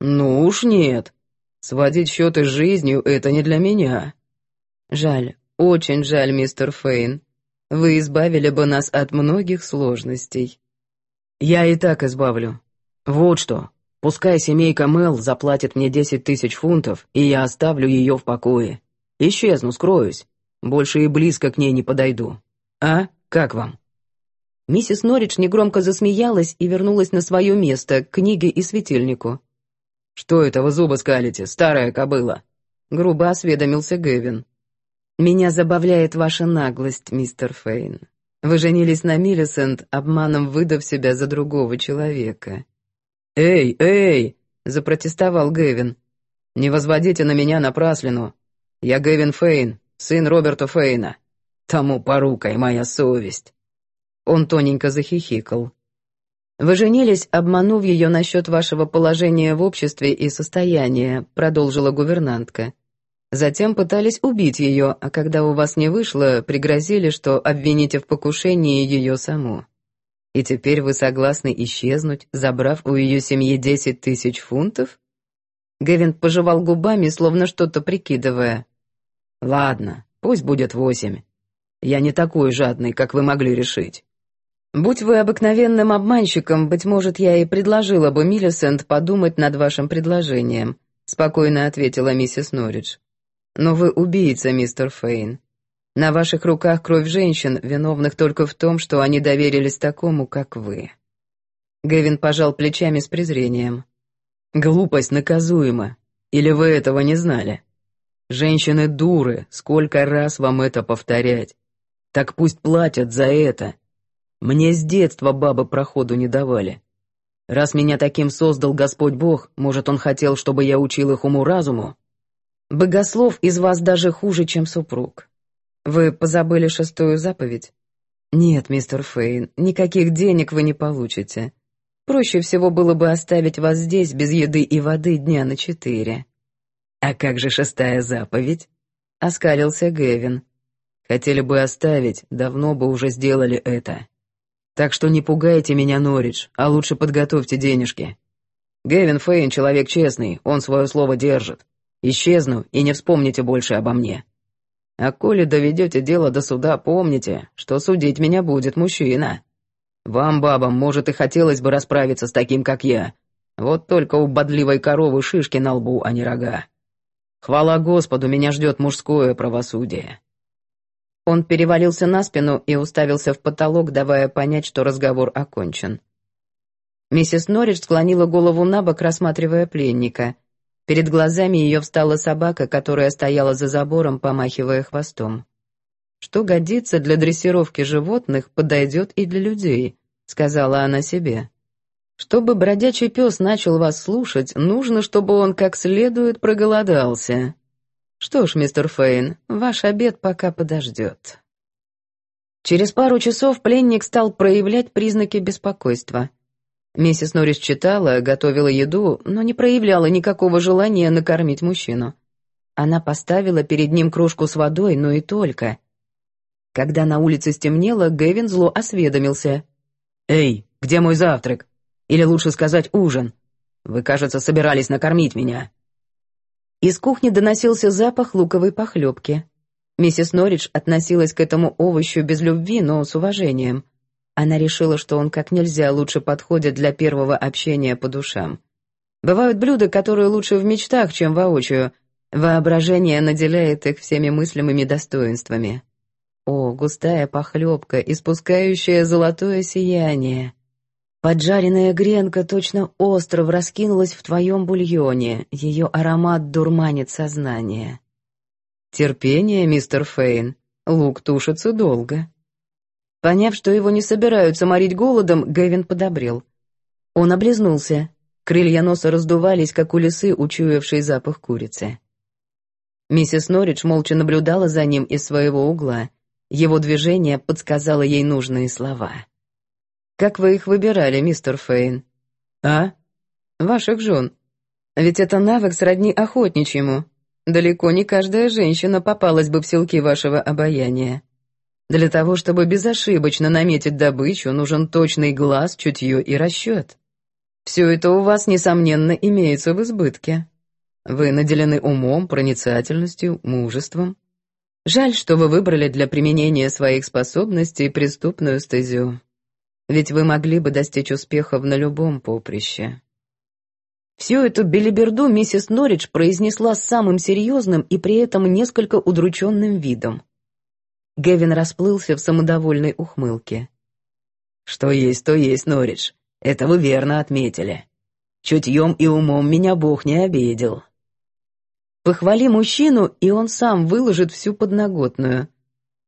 «Ну уж нет. Сводить счеты с жизнью — это не для меня». «Жаль, очень жаль, мистер Фейн. Вы избавили бы нас от многих сложностей. Я и так избавлю. Вот что. Пускай семейка Мел заплатит мне десять тысяч фунтов, и я оставлю ее в покое. Исчезну, скроюсь. Больше и близко к ней не подойду. А? Как вам?» Миссис Норридж негромко засмеялась и вернулась на свое место, к книге и светильнику. «Что это вы зубы скалите, старая кобыла?» Грубо осведомился Гэвин. «Меня забавляет ваша наглость, мистер Фейн. Вы женились на Миллисент, обманом выдав себя за другого человека». «Эй, эй!» — запротестовал Гэвин. «Не возводите на меня напраслину. Я Гэвин Фейн, сын Роберта Фейна. Тому порукой моя совесть». Он тоненько захихикал. «Вы женились, обманув ее насчет вашего положения в обществе и состояния», — продолжила гувернантка. Затем пытались убить ее, а когда у вас не вышло, пригрозили, что обвините в покушении ее саму. И теперь вы согласны исчезнуть, забрав у ее семьи десять тысяч фунтов? Гевин пожевал губами, словно что-то прикидывая. Ладно, пусть будет восемь. Я не такой жадный, как вы могли решить. Будь вы обыкновенным обманщиком, быть может, я и предложила бы Миллисент подумать над вашим предложением, спокойно ответила миссис Норридж. Но вы убийца, мистер Фейн. На ваших руках кровь женщин, виновных только в том, что они доверились такому, как вы. Гэвин пожал плечами с презрением. Глупость наказуема. Или вы этого не знали? Женщины дуры, сколько раз вам это повторять? Так пусть платят за это. Мне с детства бабы проходу не давали. Раз меня таким создал Господь Бог, может, он хотел, чтобы я учил их уму-разуму? Богослов из вас даже хуже, чем супруг. Вы позабыли шестую заповедь? Нет, мистер Фейн, никаких денег вы не получите. Проще всего было бы оставить вас здесь без еды и воды дня на четыре. А как же шестая заповедь? Оскалился Гэвин. Хотели бы оставить, давно бы уже сделали это. Так что не пугайте меня, Норридж, а лучше подготовьте денежки. Гэвин Фейн человек честный, он свое слово держит. Исчезну, и не вспомните больше обо мне. А коли доведете дело до суда, помните, что судить меня будет мужчина. Вам, бабам, может, и хотелось бы расправиться с таким, как я. Вот только у бодливой коровы шишки на лбу, а не рога. Хвала Господу, меня ждет мужское правосудие». Он перевалился на спину и уставился в потолок, давая понять, что разговор окончен. Миссис Норридж склонила голову на бок, рассматривая пленника — Перед глазами ее встала собака, которая стояла за забором, помахивая хвостом. Что годится для дрессировки животных, подойдет и для людей, сказала она себе. Чтобы бродячий пес начал вас слушать, нужно, чтобы он как следует проголодался. Что ж, мистер Фейн, ваш обед пока подождет. Через пару часов пленник стал проявлять признаки беспокойства. Миссис Норрис читала, готовила еду, но не проявляла никакого желания накормить мужчину. Она поставила перед ним кружку с водой, но и только. Когда на улице стемнело, Гэвин зло осведомился. «Эй, где мой завтрак? Или лучше сказать ужин? Вы, кажется, собирались накормить меня». Из кухни доносился запах луковой похлебки. Миссис Норридж относилась к этому овощу без любви, но с уважением. Она решила, что он как нельзя лучше подходит для первого общения по душам. Бывают блюда, которые лучше в мечтах, чем воочию. Воображение наделяет их всеми мыслимыми достоинствами. О, густая похлебка, испускающая золотое сияние. Поджаренная гренка точно остров раскинулась в твоем бульоне, ее аромат дурманит сознание. Терпение, мистер Фейн, лук тушится долго. Поняв, что его не собираются морить голодом, Гэвин подобрел. Он облизнулся. Крылья носа раздувались, как у лисы, учуявшей запах курицы. Миссис Норридж молча наблюдала за ним из своего угла. Его движение подсказало ей нужные слова. Как вы их выбирали, мистер Фейн? А? Ваших жен. Ведь это навык сродни охотничьему. Далеко не каждая женщина попалась бы в селки вашего обаяния. Для того, чтобы безошибочно наметить добычу, нужен точный глаз, чутье и расчет. Все это у вас, несомненно, имеется в избытке. Вы наделены умом, проницательностью, мужеством. Жаль, что вы выбрали для применения своих способностей преступную стезю ведь вы могли бы достичь успехов на любом поприще. Всю эту белиберду миссис Норридж произнесла с самым серьезным и при этом несколько удрученным видом. Гевин расплылся в самодовольной ухмылке. «Что есть, то есть, Норридж. Это вы верно отметили. Чутьем и умом меня Бог не обидел». Похвали мужчину, и он сам выложит всю подноготную,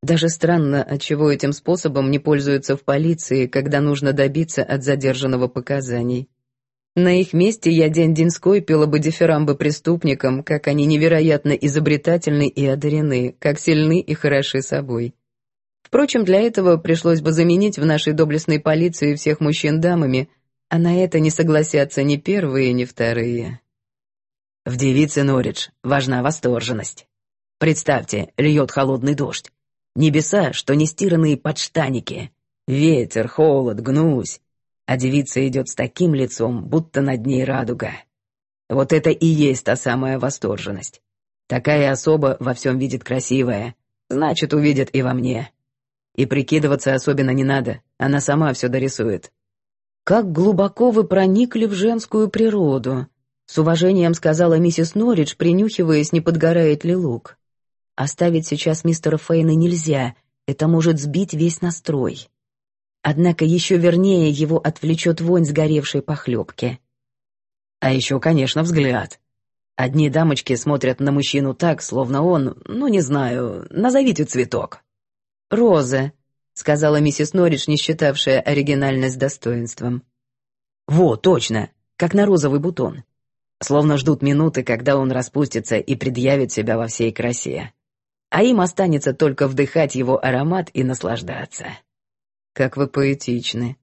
даже странно, отчего этим способом не пользуются в полиции, когда нужно добиться от задержанного показаний. На их месте я день-деньской пела бы дифирамбы преступникам, как они невероятно изобретательны и одарены, как сильны и хороши собой. Впрочем, для этого пришлось бы заменить в нашей доблестной полиции всех мужчин дамами, а на это не согласятся ни первые, ни вторые. В девице Норридж важна восторженность. Представьте, льет холодный дождь. Небеса, что нестиранные подштаники. Ветер, холод, гнусь. А девица идет с таким лицом, будто над ней радуга. Вот это и есть та самая восторженность. Такая особа во всем видит красивая, значит, увидит и во мне. И прикидываться особенно не надо, она сама все дорисует. «Как глубоко вы проникли в женскую природу», — с уважением сказала миссис Норридж, принюхиваясь, не подгорает ли лук. Оставить сейчас мистера Фейна нельзя, это может сбить весь настрой. Однако еще вернее его отвлечет вонь сгоревшей похлебки. А еще, конечно, взгляд. Одни дамочки смотрят на мужчину так, словно он, ну не знаю, назовите цветок. «Роза», — сказала миссис Норридж, не считавшая оригинальность достоинством. «Во, точно, как на розовый бутон. Словно ждут минуты, когда он распустится и предъявит себя во всей красе а им останется только вдыхать его аромат и наслаждаться. Как вы поэтичны.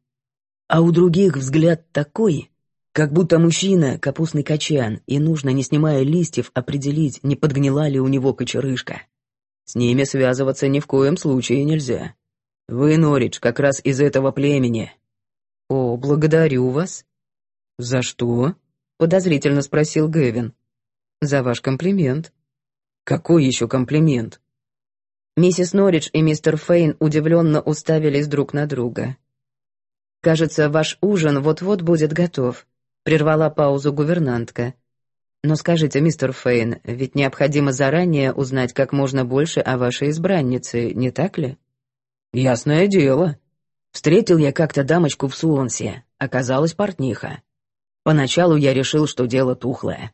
А у других взгляд такой, как будто мужчина — капустный качан, и нужно, не снимая листьев, определить, не подгнила ли у него кочерышка. С ними связываться ни в коем случае нельзя. Вы, Норридж, как раз из этого племени. О, благодарю вас. За что? Подозрительно спросил Гэвин. За ваш комплимент. Какой еще комплимент? Миссис Норридж и мистер Фейн удивленно уставились друг на друга. «Кажется, ваш ужин вот-вот будет готов», — прервала паузу гувернантка. «Но скажите, мистер Фейн, ведь необходимо заранее узнать как можно больше о вашей избраннице, не так ли?» «Ясное дело. Встретил я как-то дамочку в Суонсе, оказалась портниха. Поначалу я решил, что дело тухлое.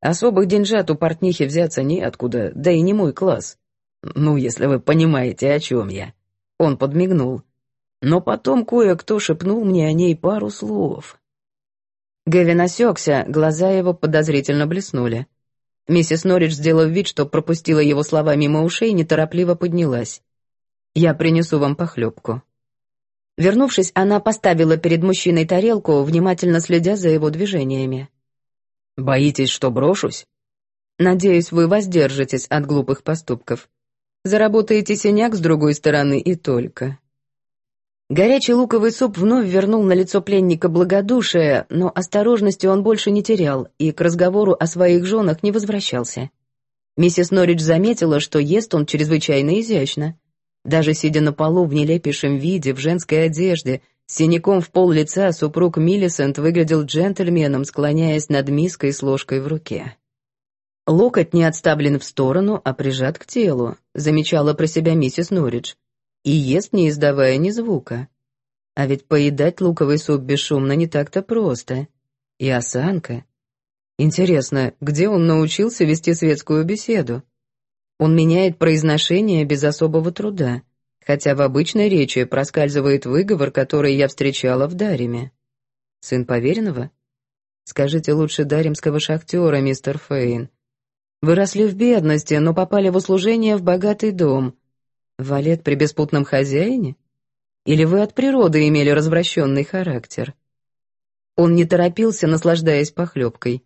Особых деньжат у портнихи взяться неоткуда, да и не мой класс. Ну, если вы понимаете, о чем я. Он подмигнул. Но потом кое-кто шепнул мне о ней пару слов. Гэвин осекся, глаза его подозрительно блеснули. Миссис Норридж, сделав вид, что пропустила его слова мимо ушей, неторопливо поднялась. «Я принесу вам похлебку». Вернувшись, она поставила перед мужчиной тарелку, внимательно следя за его движениями. «Боитесь, что брошусь?» «Надеюсь, вы воздержитесь от глупых поступков. Заработаете синяк с другой стороны и только». Горячий луковый суп вновь вернул на лицо пленника благодушие, но осторожности он больше не терял и к разговору о своих женах не возвращался. Миссис Норридж заметила, что ест он чрезвычайно изящно. Даже сидя на полу в нелепейшем виде, в женской одежде, с синяком в пол лица, супруг Миллисент выглядел джентльменом, склоняясь над миской с ложкой в руке. Локоть не отставлен в сторону, а прижат к телу, замечала про себя миссис Норридж и ест, не издавая ни звука. А ведь поедать луковый суп бесшумно не так-то просто. И осанка. Интересно, где он научился вести светскую беседу? Он меняет произношение без особого труда, хотя в обычной речи проскальзывает выговор, который я встречала в Дариме. Сын поверенного? Скажите лучше даримского шахтера, мистер Фейн. Вы росли в бедности, но попали в услужение в богатый дом. Валет при беспутном хозяине? Или вы от природы имели развращенный характер? Он не торопился, наслаждаясь похлебкой.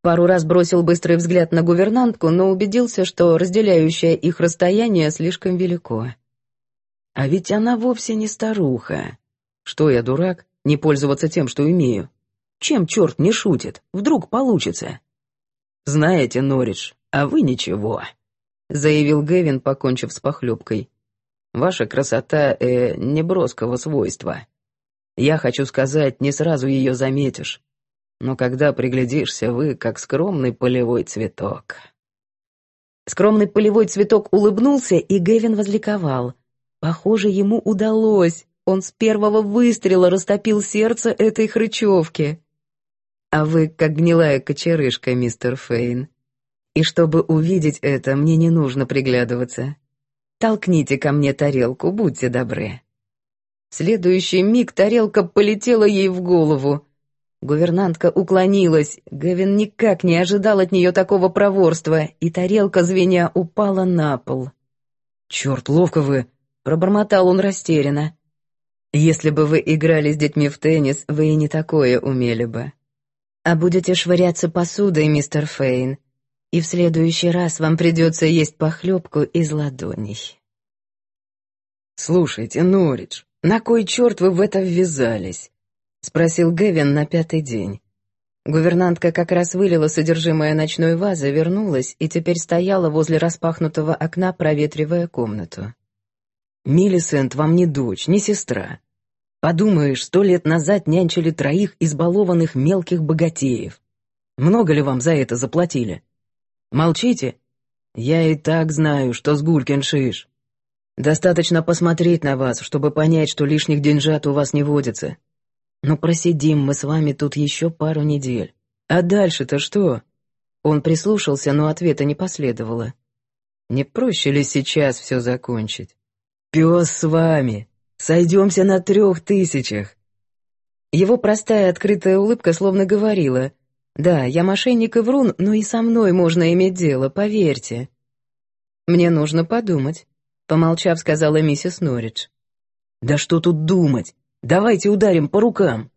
Пару раз бросил быстрый взгляд на гувернантку, но убедился, что разделяющее их расстояние слишком велико. А ведь она вовсе не старуха. Что я, дурак, не пользоваться тем, что имею? Чем черт не шутит? Вдруг получится? Знаете, Норридж, а вы ничего. — заявил Гэвин, покончив с похлебкой. «Ваша красота э, неброского свойства. Я хочу сказать, не сразу ее заметишь. Но когда приглядишься, вы как скромный полевой цветок». Скромный полевой цветок улыбнулся, и Гэвин возликовал. Похоже, ему удалось. Он с первого выстрела растопил сердце этой хрычевки. «А вы как гнилая кочерышка, мистер Фейн», и чтобы увидеть это, мне не нужно приглядываться. Толкните ко мне тарелку, будьте добры. В следующий миг тарелка полетела ей в голову. Гувернантка уклонилась, Гавин никак не ожидал от нее такого проворства, и тарелка, звеня, упала на пол. «Черт, ловко вы!» — пробормотал он растерянно. «Если бы вы играли с детьми в теннис, вы и не такое умели бы. А будете швыряться посудой, мистер Фейн, и в следующий раз вам придется есть похлебку из ладоней. «Слушайте, Норридж, на кой черт вы в это ввязались?» — спросил Гэвин на пятый день. Гувернантка как раз вылила содержимое ночной вазы, вернулась и теперь стояла возле распахнутого окна, проветривая комнату. «Миллисент вам не дочь, не сестра. Подумаешь, сто лет назад нянчили троих избалованных мелких богатеев. Много ли вам за это заплатили?» Молчите? Я и так знаю, что с Гулькин шиш. Достаточно посмотреть на вас, чтобы понять, что лишних деньжат у вас не водится. Но просидим мы с вами тут еще пару недель. А дальше-то что? Он прислушался, но ответа не последовало. Не проще ли сейчас все закончить? Пес с вами. Сойдемся на трех тысячах. Его простая открытая улыбка словно говорила, да, я мошенник и врун, но и со мной можно иметь дело, поверьте. Мне нужно подумать, помолчав, сказала миссис Норридж. Да что тут думать? Давайте ударим по рукам.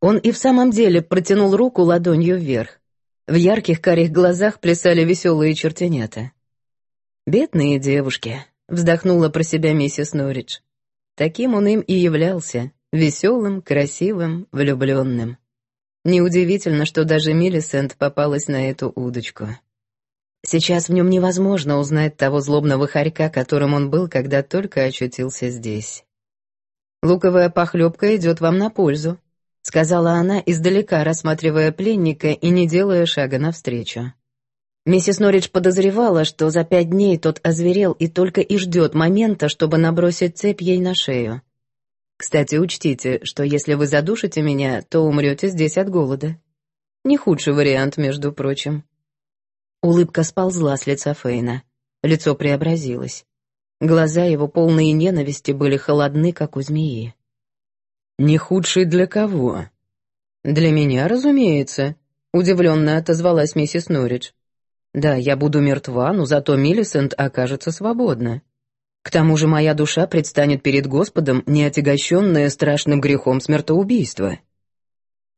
Он и в самом деле протянул руку ладонью вверх. В ярких карих глазах плясали веселые чертенята. «Бедные девушки», — вздохнула про себя миссис Норридж. Таким он им и являлся, веселым, красивым, влюбленным. Неудивительно, что даже Миллисент попалась на эту удочку. Сейчас в нем невозможно узнать того злобного хорька, которым он был, когда только очутился здесь. «Луковая похлебка идет вам на пользу», — сказала она, издалека рассматривая пленника и не делая шага навстречу. Миссис Норридж подозревала, что за пять дней тот озверел и только и ждет момента, чтобы набросить цепь ей на шею. Кстати, учтите, что если вы задушите меня, то умрете здесь от голода. Не худший вариант, между прочим. Улыбка сползла с лица Фейна. Лицо преобразилось. Глаза его, полные ненависти, были холодны, как у змеи. «Не худший для кого?» «Для меня, разумеется», — удивленно отозвалась миссис Норридж. «Да, я буду мертва, но зато Миллисент окажется свободна. К тому же моя душа предстанет перед Господом, не отягощенная страшным грехом смертоубийства».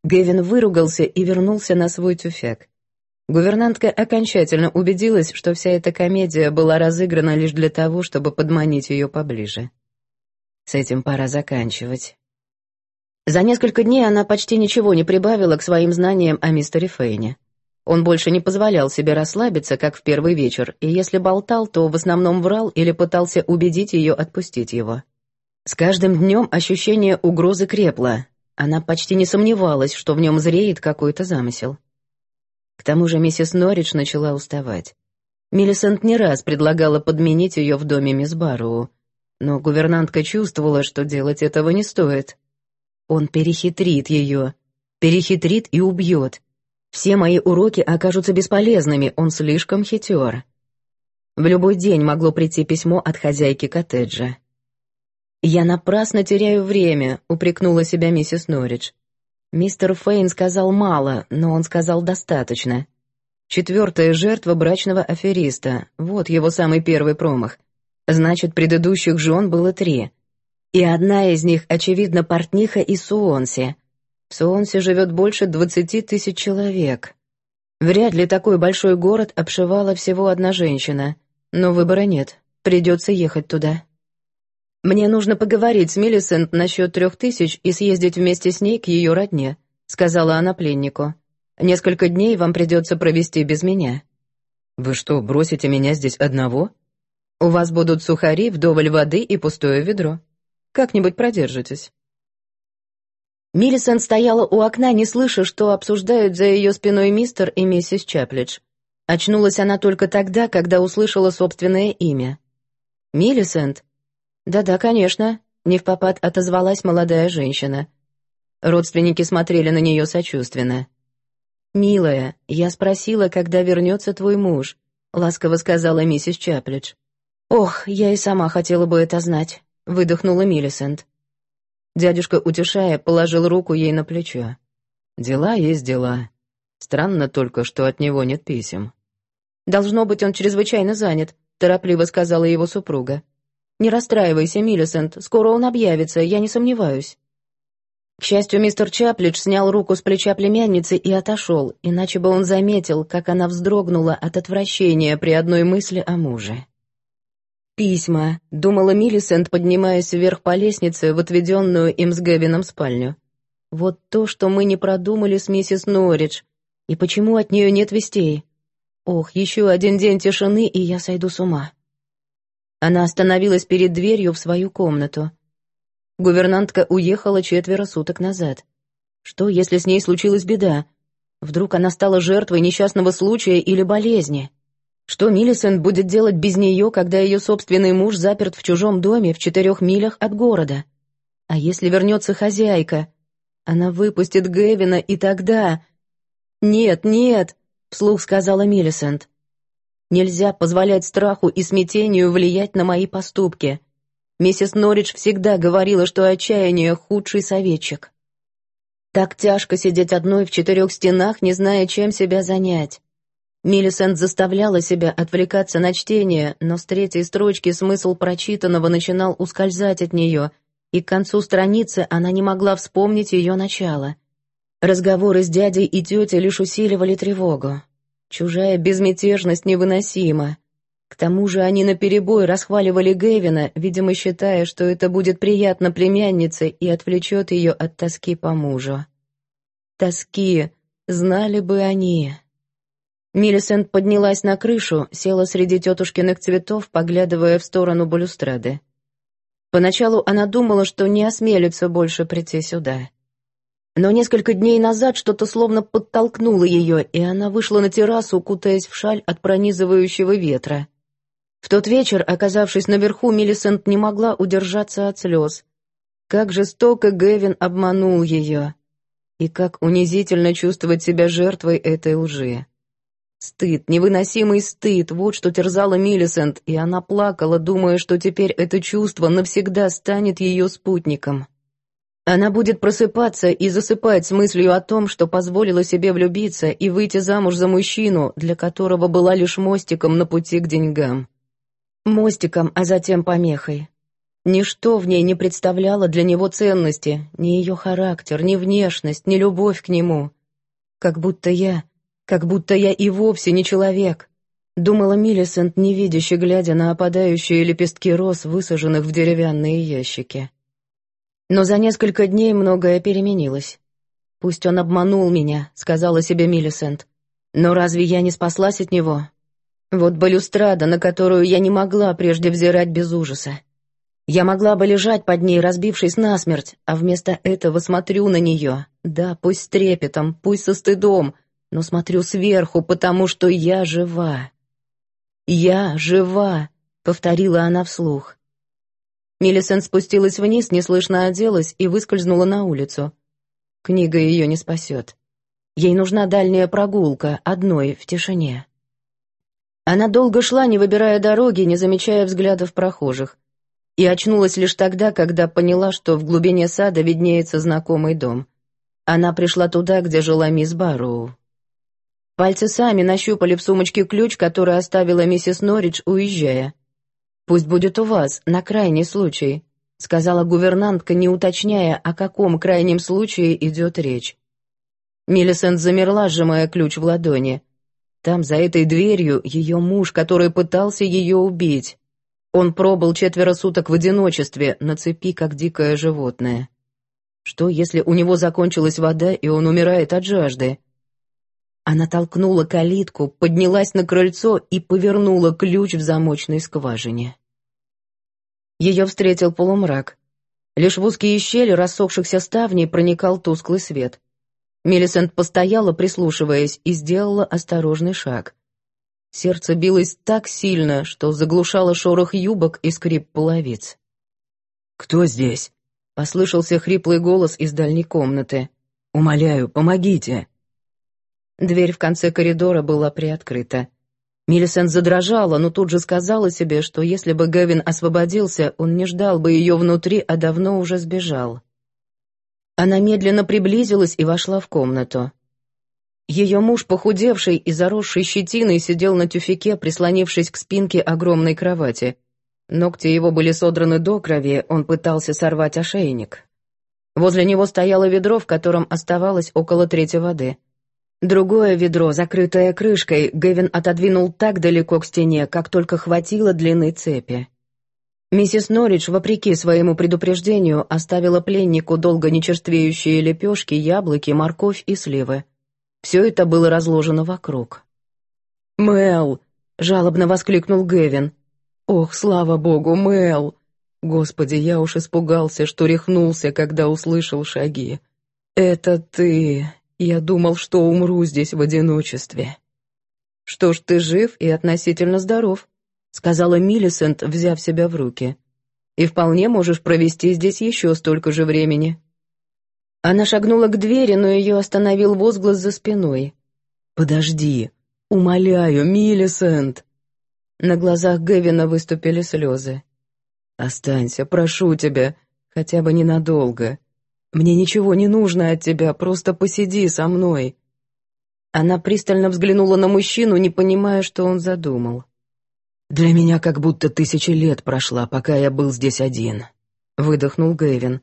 Гевин выругался и вернулся на свой тюфяк. Гувернантка окончательно убедилась, что вся эта комедия была разыграна лишь для того, чтобы подманить ее поближе. С этим пора заканчивать. За несколько дней она почти ничего не прибавила к своим знаниям о мистере Фейне. Он больше не позволял себе расслабиться, как в первый вечер, и если болтал, то в основном врал или пытался убедить ее отпустить его. С каждым днем ощущение угрозы крепло. Она почти не сомневалась, что в нем зреет какой-то замысел. К тому же миссис Норридж начала уставать. Миллисент не раз предлагала подменить ее в доме мисс Барроу, но гувернантка чувствовала, что делать этого не стоит. Он перехитрит ее, перехитрит и убьет. Все мои уроки окажутся бесполезными, он слишком хитер. В любой день могло прийти письмо от хозяйки коттеджа. «Я напрасно теряю время», — упрекнула себя миссис Норридж. Мистер Фейн сказал мало, но он сказал достаточно. Четвертая жертва брачного афериста. Вот его самый первый промах. Значит, предыдущих жен было три. И одна из них, очевидно, портниха из Суонси. В Суонсе живет больше двадцати тысяч человек. Вряд ли такой большой город обшивала всего одна женщина. Но выбора нет, придется ехать туда. «Мне нужно поговорить с Миллисент насчет трех тысяч и съездить вместе с ней к ее родне», — сказала она пленнику. «Несколько дней вам придется провести без меня». «Вы что, бросите меня здесь одного?» «У вас будут сухари, вдоволь воды и пустое ведро. Как-нибудь продержитесь». Миллисент стояла у окна, не слыша, что обсуждают за ее спиной мистер и миссис Чаплидж. Очнулась она только тогда, когда услышала собственное имя. «Миллисент», «Да-да, конечно», — не в попад отозвалась молодая женщина. Родственники смотрели на нее сочувственно. «Милая, я спросила, когда вернется твой муж», — ласково сказала миссис Чаплидж. «Ох, я и сама хотела бы это знать», — выдохнула Миллисент. Дядюшка, утешая, положил руку ей на плечо. «Дела есть дела. Странно только, что от него нет писем». «Должно быть, он чрезвычайно занят», — торопливо сказала его супруга. Не расстраивайся, Миллисент, скоро он объявится, я не сомневаюсь». К счастью, мистер Чаплидж снял руку с плеча племянницы и отошел, иначе бы он заметил, как она вздрогнула от отвращения при одной мысли о муже. «Письма», — думала Миллисент, поднимаясь вверх по лестнице в отведенную им с Гэвином спальню. «Вот то, что мы не продумали с миссис Норридж. И почему от нее нет вестей? Ох, еще один день тишины, и я сойду с ума». Она остановилась перед дверью в свою комнату. Гувернантка уехала четверо суток назад. Что, если с ней случилась беда? Вдруг она стала жертвой несчастного случая или болезни? Что Миллисент будет делать без нее, когда ее собственный муж заперт в чужом доме в четырех милях от города? А если вернется хозяйка? Она выпустит Гэвина, и тогда... «Нет, нет», — вслух сказала Миллисент. Нельзя позволять страху и смятению влиять на мои поступки. Миссис Норридж всегда говорила, что отчаяние — худший советчик. Так тяжко сидеть одной в четырех стенах, не зная, чем себя занять. Миллисент заставляла себя отвлекаться на чтение, но с третьей строчки смысл прочитанного начинал ускользать от нее, и к концу страницы она не могла вспомнить ее начало. Разговоры с дядей и тетей лишь усиливали тревогу. Чужая безмятежность невыносима. К тому же они наперебой расхваливали Гэвина, видимо, считая, что это будет приятно племяннице и отвлечет ее от тоски по мужу. Тоски, знали бы они. Миллисент поднялась на крышу, села среди тетушкиных цветов, поглядывая в сторону балюстрады. Поначалу она думала, что не осмелится больше прийти сюда. Но несколько дней назад что-то словно подтолкнуло ее, и она вышла на террасу, кутаясь в шаль от пронизывающего ветра. В тот вечер, оказавшись наверху, Миллисент не могла удержаться от слез. Как жестоко Гэвин обманул ее. И как унизительно чувствовать себя жертвой этой лжи. Стыд, невыносимый стыд, вот что терзало Миллисент, и она плакала, думая, что теперь это чувство навсегда станет ее спутником. Она будет просыпаться и засыпать с мыслью о том, что позволила себе влюбиться и выйти замуж за мужчину, для которого была лишь мостиком на пути к деньгам. Мостиком, а затем помехой. Ничто в ней не представляло для него ценности, ни ее характер, ни внешность, ни любовь к нему. Как будто я, как будто я и вовсе не человек. Думала Миллисент, невидяще глядя на опадающие лепестки роз, высаженных в деревянные ящики. Но за несколько дней многое переменилось. «Пусть он обманул меня», — сказала себе Миллисент. «Но разве я не спаслась от него? Вот балюстрада, на которую я не могла прежде взирать без ужаса. Я могла бы лежать под ней, разбившись насмерть, а вместо этого смотрю на нее. Да, пусть с трепетом, пусть со стыдом, но смотрю сверху, потому что я жива. «Я жива», — повторила она вслух. Миллисент спустилась вниз, неслышно оделась и выскользнула на улицу. Книга ее не спасет. Ей нужна дальняя прогулка, одной, в тишине. Она долго шла, не выбирая дороги, не замечая взглядов прохожих, и очнулась лишь тогда, когда поняла, что в глубине сада виднеется знакомый дом. Она пришла туда, где жила мисс Барроу. Пальцы сами нащупали в сумочке ключ, который оставила миссис Норридж, уезжая. «Пусть будет у вас, на крайний случай», — сказала гувернантка, не уточняя, о каком крайнем случае идет речь. Миллисент замерла, сжимая ключ в ладони. Там, за этой дверью, ее муж, который пытался ее убить. Он пробыл четверо суток в одиночестве, на цепи, как дикое животное. Что, если у него закончилась вода, и он умирает от жажды? Она толкнула калитку, поднялась на крыльцо и повернула ключ в замочной скважине. Ее встретил полумрак. Лишь в узкие щели рассохшихся ставней проникал тусклый свет. Мелисент постояла, прислушиваясь, и сделала осторожный шаг. Сердце билось так сильно, что заглушало шорох юбок и скрип половиц. «Кто здесь?» — послышался хриплый голос из дальней комнаты. «Умоляю, помогите!» Дверь в конце коридора была приоткрыта. Миллисент задрожала, но тут же сказала себе, что если бы Гевин освободился, он не ждал бы ее внутри, а давно уже сбежал. Она медленно приблизилась и вошла в комнату. Ее муж, похудевший и заросший щетиной, сидел на тюфике, прислонившись к спинке огромной кровати. Ногти его были содраны до крови, он пытался сорвать ошейник. Возле него стояло ведро, в котором оставалось около трети воды. Другое ведро, закрытое крышкой, Гэвин отодвинул так далеко к стене, как только хватило длины цепи. Миссис Норридж, вопреки своему предупреждению, оставила пленнику долго нечерствеющие лепешки, яблоки, морковь и сливы. Все это было разложено вокруг. «Мэл!» — жалобно воскликнул Гэвин. «Ох, слава богу, Мэл! Господи, я уж испугался, что рехнулся, когда услышал шаги. Это ты, я думал, что умру здесь в одиночестве. Что ж, ты жив и относительно здоров, сказала Миллисент, взяв себя в руки. И вполне можешь провести здесь еще столько же времени. Она шагнула к двери, но ее остановил возглас за спиной. «Подожди! Умоляю, Миллисент!» На глазах Гевина выступили слезы. «Останься, прошу тебя, хотя бы ненадолго. Мне ничего не нужно от тебя, просто посиди со мной». Она пристально взглянула на мужчину, не понимая, что он задумал. «Для меня как будто тысячи лет прошла, пока я был здесь один», — выдохнул Гэвин.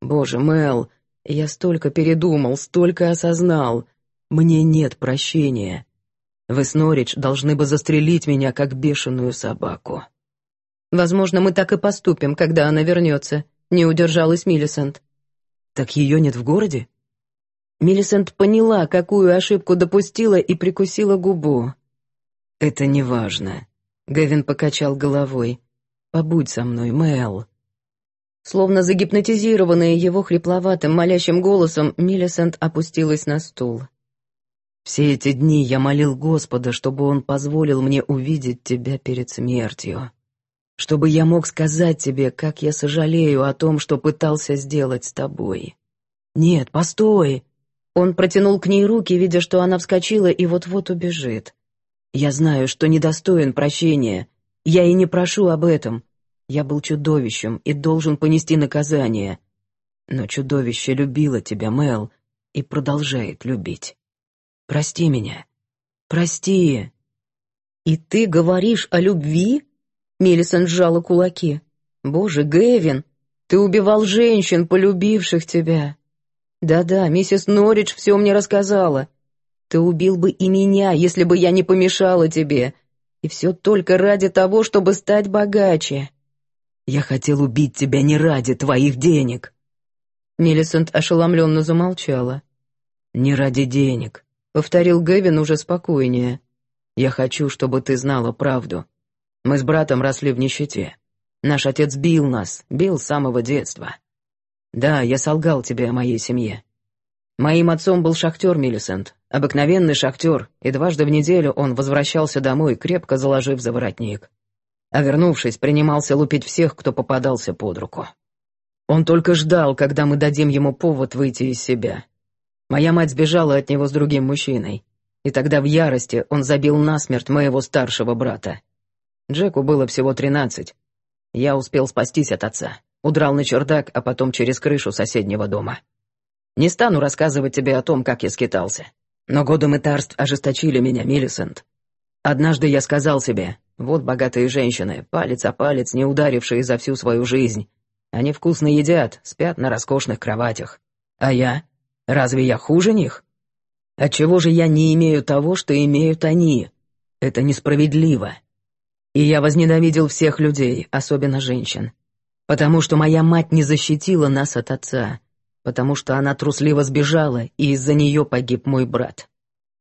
«Боже, Мэл, я столько передумал, столько осознал. Мне нет прощения. Вы с Норридж должны бы застрелить меня, как бешеную собаку». «Возможно, мы так и поступим, когда она вернется», — не удержалась Миллисент. Так ее нет в городе? Милисент поняла, какую ошибку допустила и прикусила губу. «Это не важно», — Гевин покачал головой. «Побудь со мной, Мэл». Словно загипнотизированная его хрипловатым, молящим голосом, Милисент опустилась на стул. «Все эти дни я молил Господа, чтобы Он позволил мне увидеть тебя перед смертью чтобы я мог сказать тебе, как я сожалею о том, что пытался сделать с тобой. Нет, постой!» Он протянул к ней руки, видя, что она вскочила и вот-вот убежит. Я знаю, что недостоин прощения. Я и не прошу об этом. Я был чудовищем и должен понести наказание. Но чудовище любило тебя, Мэл, и продолжает любить. Прости меня. Прости. И ты говоришь о любви? Мелисон сжала кулаки. Боже, Гэвин, ты убивал женщин, полюбивших тебя. Да-да, миссис Норридж все мне рассказала. Ты убил бы и меня, если бы я не помешала тебе. И все только ради того, чтобы стать богаче. Я хотел убить тебя не ради твоих денег. Мелисент ошеломленно замолчала. «Не ради денег», — повторил Гэвин уже спокойнее. «Я хочу, чтобы ты знала правду. Мы с братом росли в нищете. Наш отец бил нас, бил с самого детства. Да, я солгал тебе о моей семье. Моим отцом был шахтер Миллисент, обыкновенный шахтер, и дважды в неделю он возвращался домой, крепко заложив за воротник. А вернувшись, принимался лупить всех, кто попадался под руку. Он только ждал, когда мы дадим ему повод выйти из себя. Моя мать сбежала от него с другим мужчиной, и тогда в ярости он забил насмерть моего старшего брата. Джеку было всего тринадцать. Я успел спастись от отца, удрал на чердак, а потом через крышу соседнего дома. Не стану рассказывать тебе о том, как я скитался. Но годы мытарств ожесточили меня, Миллисент. Однажды я сказал себе, вот богатые женщины, палец о палец, не ударившие за всю свою жизнь, они вкусно едят, спят на роскошных кроватях. А я? Разве я хуже них? Отчего же я не имею того, что имеют они? Это несправедливо. И я возненавидел всех людей, особенно женщин. Потому что моя мать не защитила нас от отца. Потому что она трусливо сбежала, и из-за нее погиб мой брат.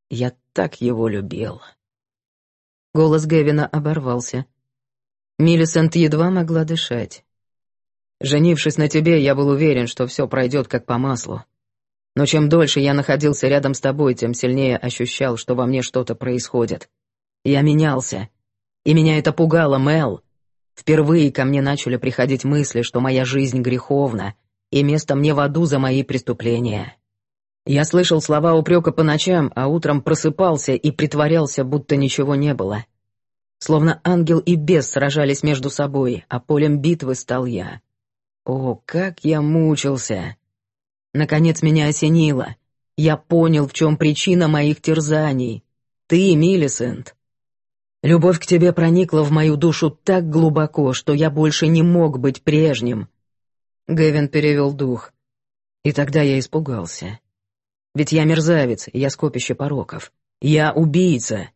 Я так его любил. Голос Гевина оборвался. Миллисент едва могла дышать. Женившись на тебе, я был уверен, что все пройдет как по маслу. Но чем дольше я находился рядом с тобой, тем сильнее ощущал, что во мне что-то происходит. Я менялся. И меня это пугало, Мел. Впервые ко мне начали приходить мысли, что моя жизнь греховна, и место мне в аду за мои преступления. Я слышал слова упрека по ночам, а утром просыпался и притворялся, будто ничего не было. Словно ангел и бес сражались между собой, а полем битвы стал я. О, как я мучился! Наконец меня осенило. Я понял, в чем причина моих терзаний. Ты, Миллисент. Любовь к тебе проникла в мою душу так глубоко, что я больше не мог быть прежним. Гэвин перевел дух. И тогда я испугался. Ведь я мерзавец, я скопище пороков. Я убийца.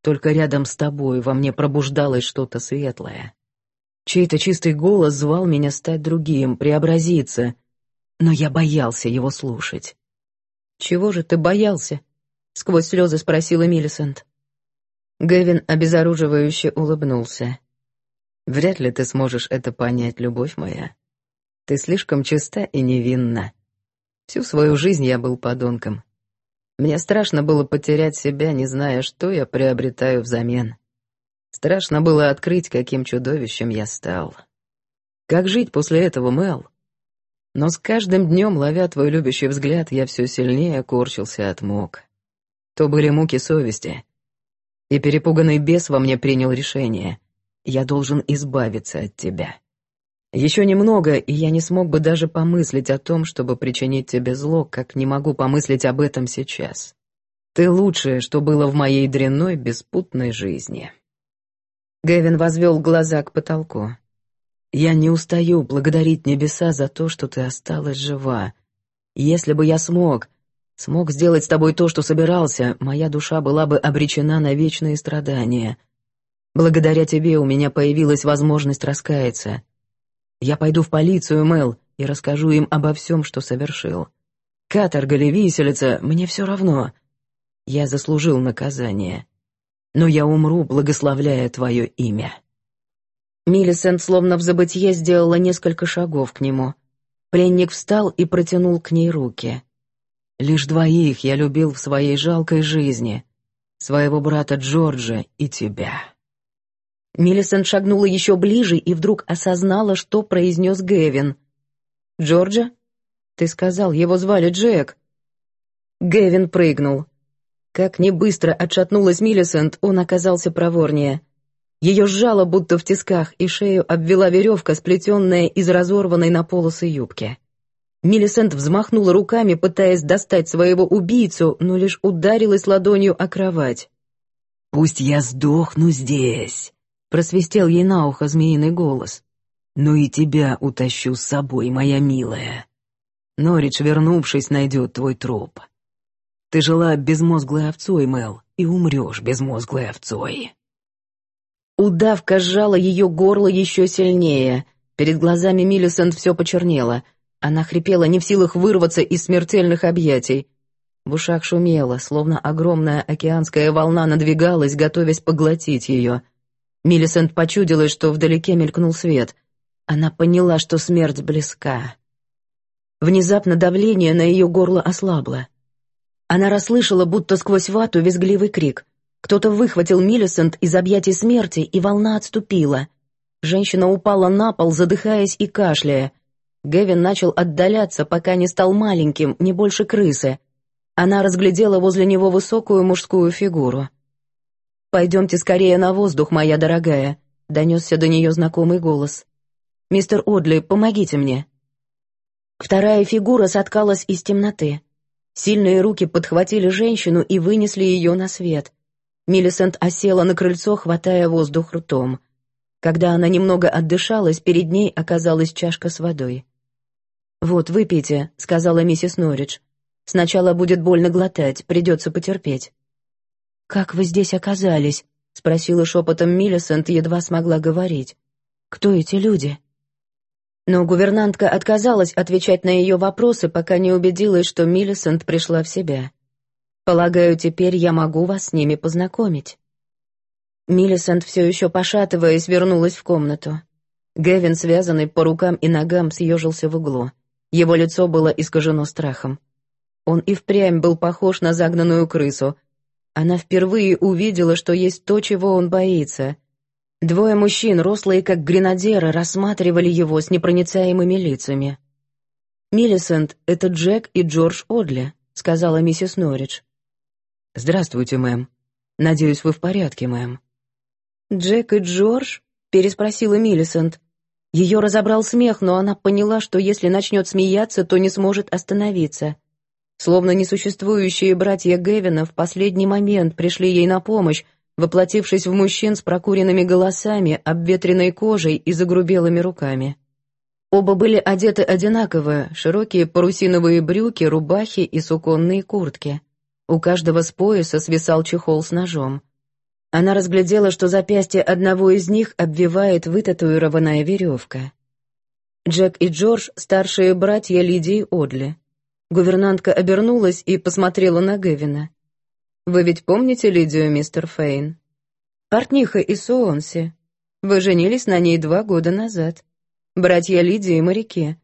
Только рядом с тобой во мне пробуждалось что-то светлое. Чей-то чистый голос звал меня стать другим, преобразиться, но я боялся его слушать. «Чего же ты боялся?» — сквозь слезы спросила Миллисент. Гэвин обезоруживающе улыбнулся. «Вряд ли ты сможешь это понять, любовь моя. Ты слишком чиста и невинна. Всю свою жизнь я был подонком. Мне страшно было потерять себя, не зная, что я приобретаю взамен. Страшно было открыть, каким чудовищем я стал. Как жить после этого, Мел? Но с каждым днем, ловя твой любящий взгляд, я все сильнее корчился от мук. То были муки совести. И перепуганный бес во мне принял решение. Я должен избавиться от тебя. Еще немного, и я не смог бы даже помыслить о том, чтобы причинить тебе зло, как не могу помыслить об этом сейчас. Ты лучшее, что было в моей дрянной, беспутной жизни. Гэвин возвел глаза к потолку. «Я не устаю благодарить небеса за то, что ты осталась жива. Если бы я смог, смог сделать с тобой то, что собирался, моя душа была бы обречена на вечные страдания. Благодаря тебе у меня появилась возможность раскаяться. Я пойду в полицию, Мэл, и расскажу им обо всем, что совершил. Каторга ли виселица, мне все равно. Я заслужил наказание но я умру, благословляя твое имя». Миллисент словно в забытье сделала несколько шагов к нему. Пленник встал и протянул к ней руки. «Лишь двоих я любил в своей жалкой жизни. Своего брата Джорджа и тебя». Миллисент шагнула еще ближе и вдруг осознала, что произнес Гэвин. «Джорджа? Ты сказал, его звали Джек». Гэвин прыгнул. Как не быстро отшатнулась Миллисент, он оказался проворнее. Ее сжало будто в тисках, и шею обвела веревка, сплетенная из разорванной на полосы юбки. Миллисент взмахнула руками, пытаясь достать своего убийцу, но лишь ударилась ладонью о кровать. «Пусть я сдохну здесь», — просвистел ей на ухо змеиный голос. «Но и тебя утащу с собой, моя милая. Норридж, вернувшись, найдет твой труп. Ты жила безмозглой овцой, Мел, и умрешь безмозглой овцой». Удавка сжала ее горло еще сильнее. Перед глазами Миллисент все почернело. Она хрипела, не в силах вырваться из смертельных объятий. В ушах шумело, словно огромная океанская волна надвигалась, готовясь поглотить ее. Миллисент почудилась, что вдалеке мелькнул свет. Она поняла, что смерть близка. Внезапно давление на ее горло ослабло. Она расслышала, будто сквозь вату, визгливый крик. Кто-то выхватил Миллисент из объятий смерти, и волна отступила. Женщина упала на пол, задыхаясь и кашляя. Гевин начал отдаляться, пока не стал маленьким, не больше крысы. Она разглядела возле него высокую мужскую фигуру. «Пойдемте скорее на воздух, моя дорогая», — донесся до нее знакомый голос. «Мистер Одли, помогите мне». Вторая фигура соткалась из темноты. Сильные руки подхватили женщину и вынесли ее на свет. Миллисент осела на крыльцо, хватая воздух ртом. Когда она немного отдышалась, перед ней оказалась чашка с водой. «Вот, выпейте», — сказала миссис Норридж. «Сначала будет больно глотать, придется потерпеть». «Как вы здесь оказались?» — спросила шепотом Миллисент, едва смогла говорить. «Кто эти люди?» Но гувернантка отказалась отвечать на ее вопросы, пока не убедилась, что Миллисент пришла в себя. «Полагаю, теперь я могу вас с ними познакомить». Миллисент, все еще пошатываясь, вернулась в комнату. Гевин, связанный по рукам и ногам, съежился в углу. Его лицо было искажено страхом. Он и впрямь был похож на загнанную крысу. Она впервые увидела, что есть то, чего он боится — Двое мужчин, рослые как гренадеры, рассматривали его с непроницаемыми лицами. «Миллисент, это Джек и Джордж Одли», — сказала миссис Норридж. «Здравствуйте, мэм. Надеюсь, вы в порядке, мэм». «Джек и Джордж?» — переспросила Миллисент. Ее разобрал смех, но она поняла, что если начнет смеяться, то не сможет остановиться. Словно несуществующие братья Гевина в последний момент пришли ей на помощь, воплотившись в мужчин с прокуренными голосами, обветренной кожей и загрубелыми руками. Оба были одеты одинаково, широкие парусиновые брюки, рубахи и суконные куртки. У каждого с пояса свисал чехол с ножом. Она разглядела, что запястье одного из них обвивает вытатуированная веревка. Джек и Джордж — старшие братья Лидии Одли. Гувернантка обернулась и посмотрела на Гевина. Вы ведь помните Лидию, мистер Фейн? Портниха из Суонси. Вы женились на ней два года назад. Братья Лидии — моряки.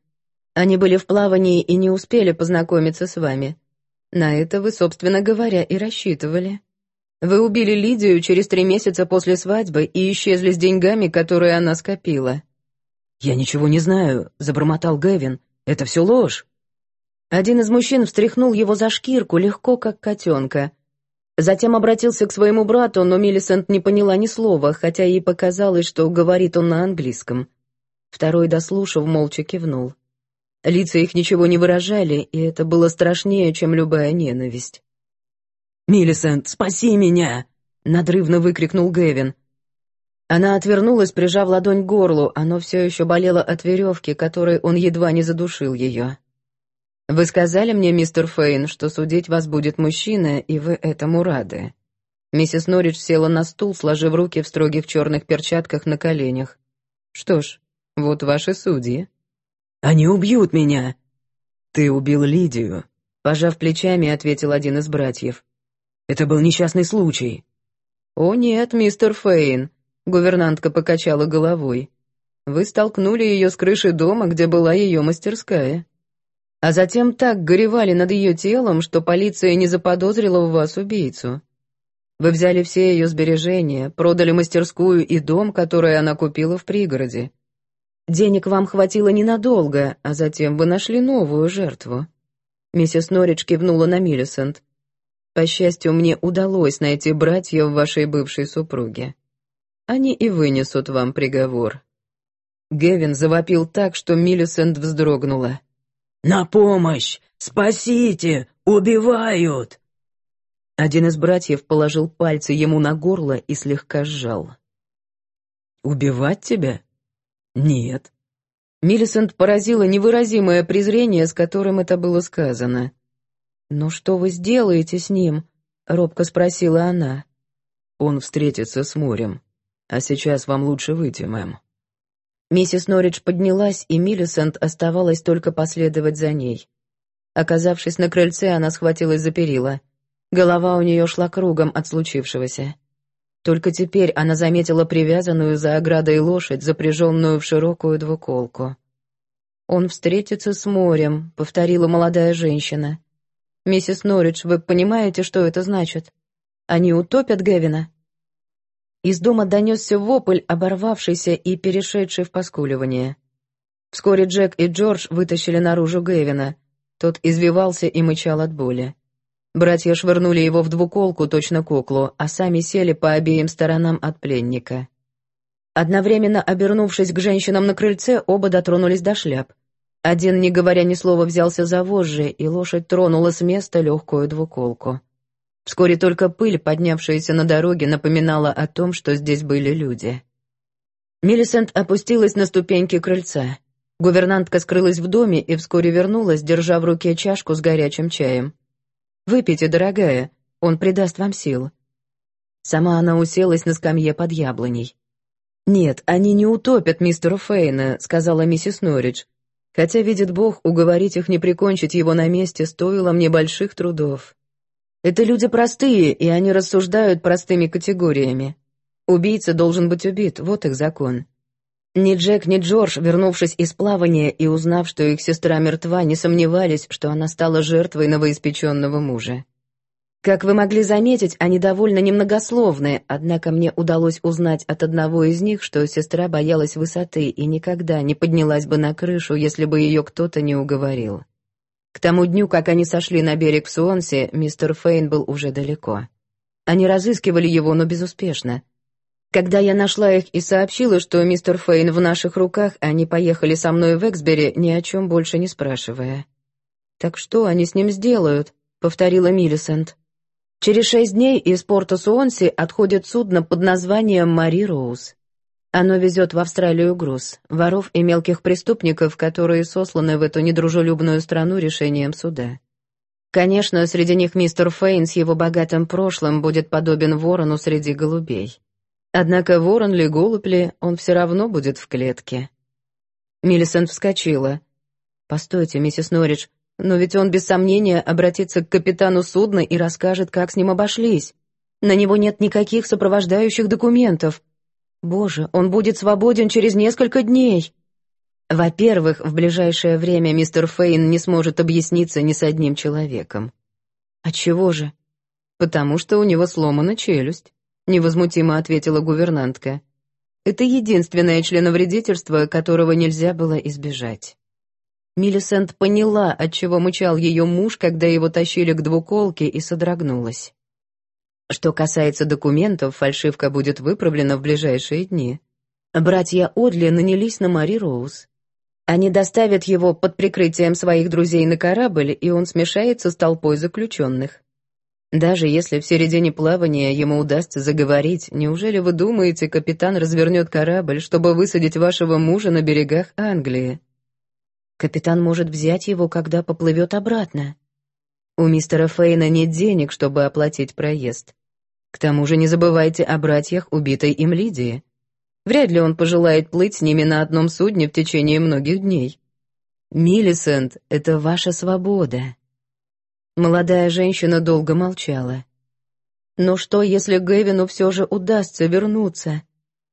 Они были в плавании и не успели познакомиться с вами. На это вы, собственно говоря, и рассчитывали. Вы убили Лидию через три месяца после свадьбы и исчезли с деньгами, которые она скопила. «Я ничего не знаю», — забормотал Гэвин. «Это все ложь». Один из мужчин встряхнул его за шкирку, легко, как котенка. Затем обратился к своему брату, но Миллисент не поняла ни слова, хотя ей показалось, что говорит он на английском. Второй, дослушав, молча кивнул. Лица их ничего не выражали, и это было страшнее, чем любая ненависть. «Миллисент, спаси меня!» — надрывно выкрикнул Гэвин. Она отвернулась, прижав ладонь к горлу, оно все еще болело от веревки, которой он едва не задушил ее. Вы сказали мне, мистер Фейн, что судить вас будет мужчина, и вы этому рады. Миссис Норридж села на стул, сложив руки в строгих черных перчатках на коленях. Что ж, вот ваши судьи. Они убьют меня. Ты убил Лидию, пожав плечами, ответил один из братьев. Это был несчастный случай. О нет, мистер Фейн, гувернантка покачала головой. Вы столкнули ее с крыши дома, где была ее мастерская а затем так горевали над ее телом, что полиция не заподозрила в вас убийцу. Вы взяли все ее сбережения, продали мастерскую и дом, который она купила в пригороде. Денег вам хватило ненадолго, а затем вы нашли новую жертву. Миссис Норридж кивнула на Миллисент. По счастью, мне удалось найти братьев вашей бывшей супруги. Они и вынесут вам приговор». Гевин завопил так, что Миллисент вздрогнула. «На помощь! Спасите! Убивают!» Один из братьев положил пальцы ему на горло и слегка сжал. «Убивать тебя? Нет». Миллисент поразило невыразимое презрение, с которым это было сказано. «Но что вы сделаете с ним?» — робко спросила она. «Он встретится с морем. А сейчас вам лучше выйти, мэм». Миссис Норридж поднялась, и Миллисент оставалось только последовать за ней. Оказавшись на крыльце, она схватилась за перила. Голова у нее шла кругом от случившегося. Только теперь она заметила привязанную за оградой лошадь, запряженную в широкую двуколку. «Он встретится с морем», — повторила молодая женщина. «Миссис Норридж, вы понимаете, что это значит? Они утопят Гевина?» Из дома донесся вопль, оборвавшийся и перешедший в поскуливание. Вскоре Джек и Джордж вытащили наружу Гэвина. Тот извивался и мычал от боли. Братья швырнули его в двуколку, точно куклу, а сами сели по обеим сторонам от пленника. Одновременно обернувшись к женщинам на крыльце, оба дотронулись до шляп. Один, не говоря ни слова, взялся за вожжи, и лошадь тронула с места легкую двуколку. Вскоре только пыль, поднявшаяся на дороге, напоминала о том, что здесь были люди. Миллисент опустилась на ступеньки крыльца. Гувернантка скрылась в доме и вскоре вернулась, держа в руке чашку с горячим чаем. «Выпейте, дорогая, он придаст вам сил». Сама она уселась на скамье под яблоней. «Нет, они не утопят мистера Фейна», — сказала миссис Норридж. «Хотя, видит Бог, уговорить их не прикончить его на месте стоило мне больших трудов». Это люди простые, и они рассуждают простыми категориями. Убийца должен быть убит, вот их закон. Ни Джек, ни Джордж, вернувшись из плавания и узнав, что их сестра мертва, не сомневались, что она стала жертвой новоиспеченного мужа. Как вы могли заметить, они довольно немногословны, однако мне удалось узнать от одного из них, что сестра боялась высоты и никогда не поднялась бы на крышу, если бы ее кто-то не уговорил. К тому дню, как они сошли на берег в Суонсе, мистер Фейн был уже далеко. Они разыскивали его, но безуспешно. Когда я нашла их и сообщила, что мистер Фейн в наших руках, они поехали со мной в Эксбери, ни о чем больше не спрашивая. «Так что они с ним сделают?» — повторила Миллисент. «Через шесть дней из порта Суонси отходит судно под названием «Мари Роуз». Оно везет в Австралию груз, воров и мелких преступников, которые сосланы в эту недружелюбную страну решением суда. Конечно, среди них мистер Фейн с его богатым прошлым будет подобен ворону среди голубей. Однако ворон ли, голубь ли, он все равно будет в клетке. Миллисент вскочила. «Постойте, миссис Норридж, но ведь он без сомнения обратится к капитану судна и расскажет, как с ним обошлись. На него нет никаких сопровождающих документов. Боже, он будет свободен через несколько дней. Во-первых, в ближайшее время мистер Фейн не сможет объясниться ни с одним человеком. А чего же? Потому что у него сломана челюсть, невозмутимо ответила гувернантка. Это единственное членовредительство, которого нельзя было избежать. Миллисент поняла, от чего мычал ее муж, когда его тащили к двуколке, и содрогнулась. Что касается документов, фальшивка будет выправлена в ближайшие дни. Братья Одли нанялись на Мари Роуз. Они доставят его под прикрытием своих друзей на корабль, и он смешается с толпой заключенных. Даже если в середине плавания ему удастся заговорить, неужели вы думаете, капитан развернет корабль, чтобы высадить вашего мужа на берегах Англии? Капитан может взять его, когда поплывет обратно. У мистера Фейна нет денег, чтобы оплатить проезд. К тому же не забывайте о братьях, убитой им Лидии. Вряд ли он пожелает плыть с ними на одном судне в течение многих дней. Миллисент, это ваша свобода. Молодая женщина долго молчала. Но что, если Гэвину все же удастся вернуться?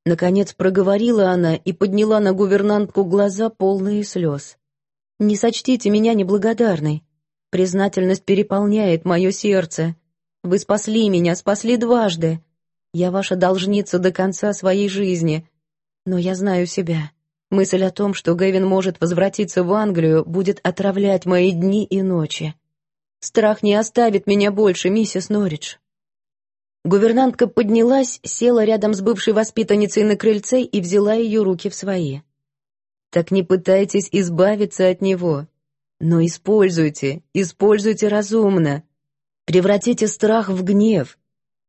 Наконец проговорила она и подняла на гувернантку глаза, полные слез. «Не сочтите меня неблагодарной. Признательность переполняет мое сердце. Вы спасли меня, спасли дважды. Я ваша должница до конца своей жизни. Но я знаю себя. Мысль о том, что Гэвин может возвратиться в Англию, будет отравлять мои дни и ночи. Страх не оставит меня больше, миссис Норридж». Гувернантка поднялась, села рядом с бывшей воспитанницей на крыльце и взяла ее руки в свои. «Так не пытайтесь избавиться от него, но используйте, используйте разумно. Превратите страх в гнев.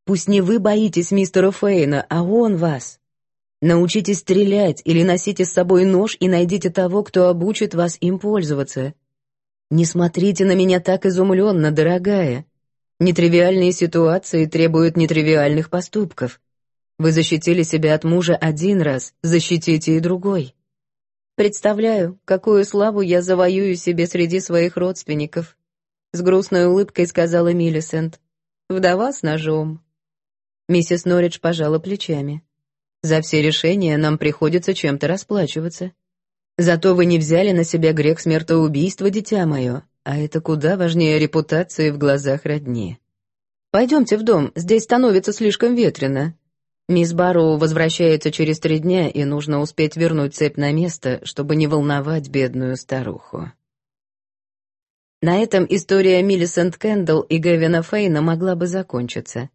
Пусть не вы боитесь мистера Фейна, а он вас. Научитесь стрелять или носите с собой нож и найдите того, кто обучит вас им пользоваться. Не смотрите на меня так изумленно, дорогая. Нетривиальные ситуации требуют нетривиальных поступков. Вы защитили себя от мужа один раз, защитите и другой. Представляю, какую славу я завоюю себе среди своих родственников. С грустной улыбкой сказала Миллисент. Вдова с ножом. Миссис Норридж пожала плечами. За все решения нам приходится чем-то расплачиваться. Зато вы не взяли на себя грех смертоубийства, дитя мое, а это куда важнее репутации в глазах родни. Пойдемте в дом, здесь становится слишком ветрено. Мисс Барроу возвращается через три дня, и нужно успеть вернуть цепь на место, чтобы не волновать бедную старуху. На этом история Миллисент Кэндалл и Гевина Фейна могла бы закончиться.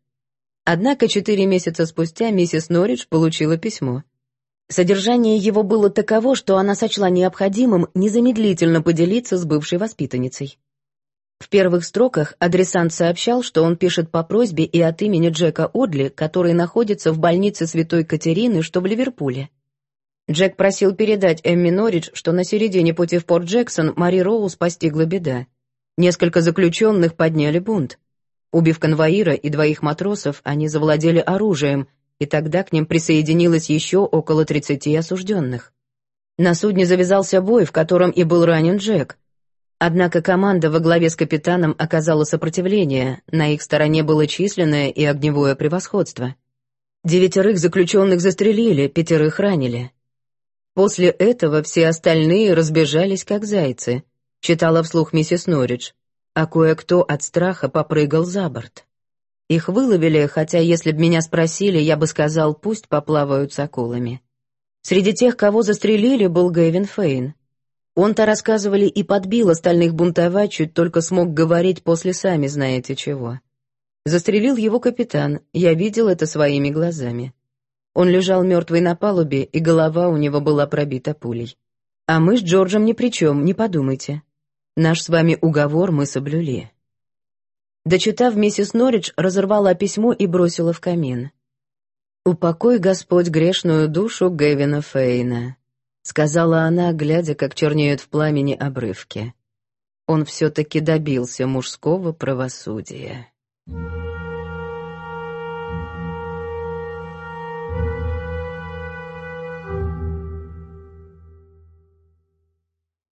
Однако четыре месяца спустя миссис Норридж получила письмо. Содержание его было таково, что она сочла необходимым незамедлительно поделиться с бывшей воспитанницей. В первых строках адресант сообщал, что он пишет по просьбе и от имени Джека Одли, который находится в больнице Святой Катерины, что в Ливерпуле. Джек просил передать Эмми Норридж, что на середине пути в Порт Джексон Мари Роуз постигла беда. Несколько заключенных подняли бунт. Убив конвоира и двоих матросов, они завладели оружием, и тогда к ним присоединилось еще около 30 осужденных. На судне завязался бой, в котором и был ранен Джек. Однако команда во главе с капитаном оказала сопротивление, на их стороне было численное и огневое превосходство. Девятерых заключенных застрелили, пятерых ранили. После этого все остальные разбежались как зайцы, читала вслух миссис Норридж, а кое-кто от страха попрыгал за борт. Их выловили, хотя если б меня спросили, я бы сказал, пусть поплавают с акулами. Среди тех, кого застрелили, был Гэвин Фейн. Он-то, рассказывали, и подбил остальных бунтовать, чуть только смог говорить после сами знаете чего. Застрелил его капитан, я видел это своими глазами. Он лежал мертвый на палубе, и голова у него была пробита пулей. А мы с Джорджем ни при чем, не подумайте. Наш с вами уговор мы соблюли. Дочитав, миссис Норридж разорвала письмо и бросила в камин. «Упокой, Господь, грешную душу Гэвина Фейна», — сказала она, глядя, как чернеют в пламени обрывки. Он все-таки добился мужского правосудия.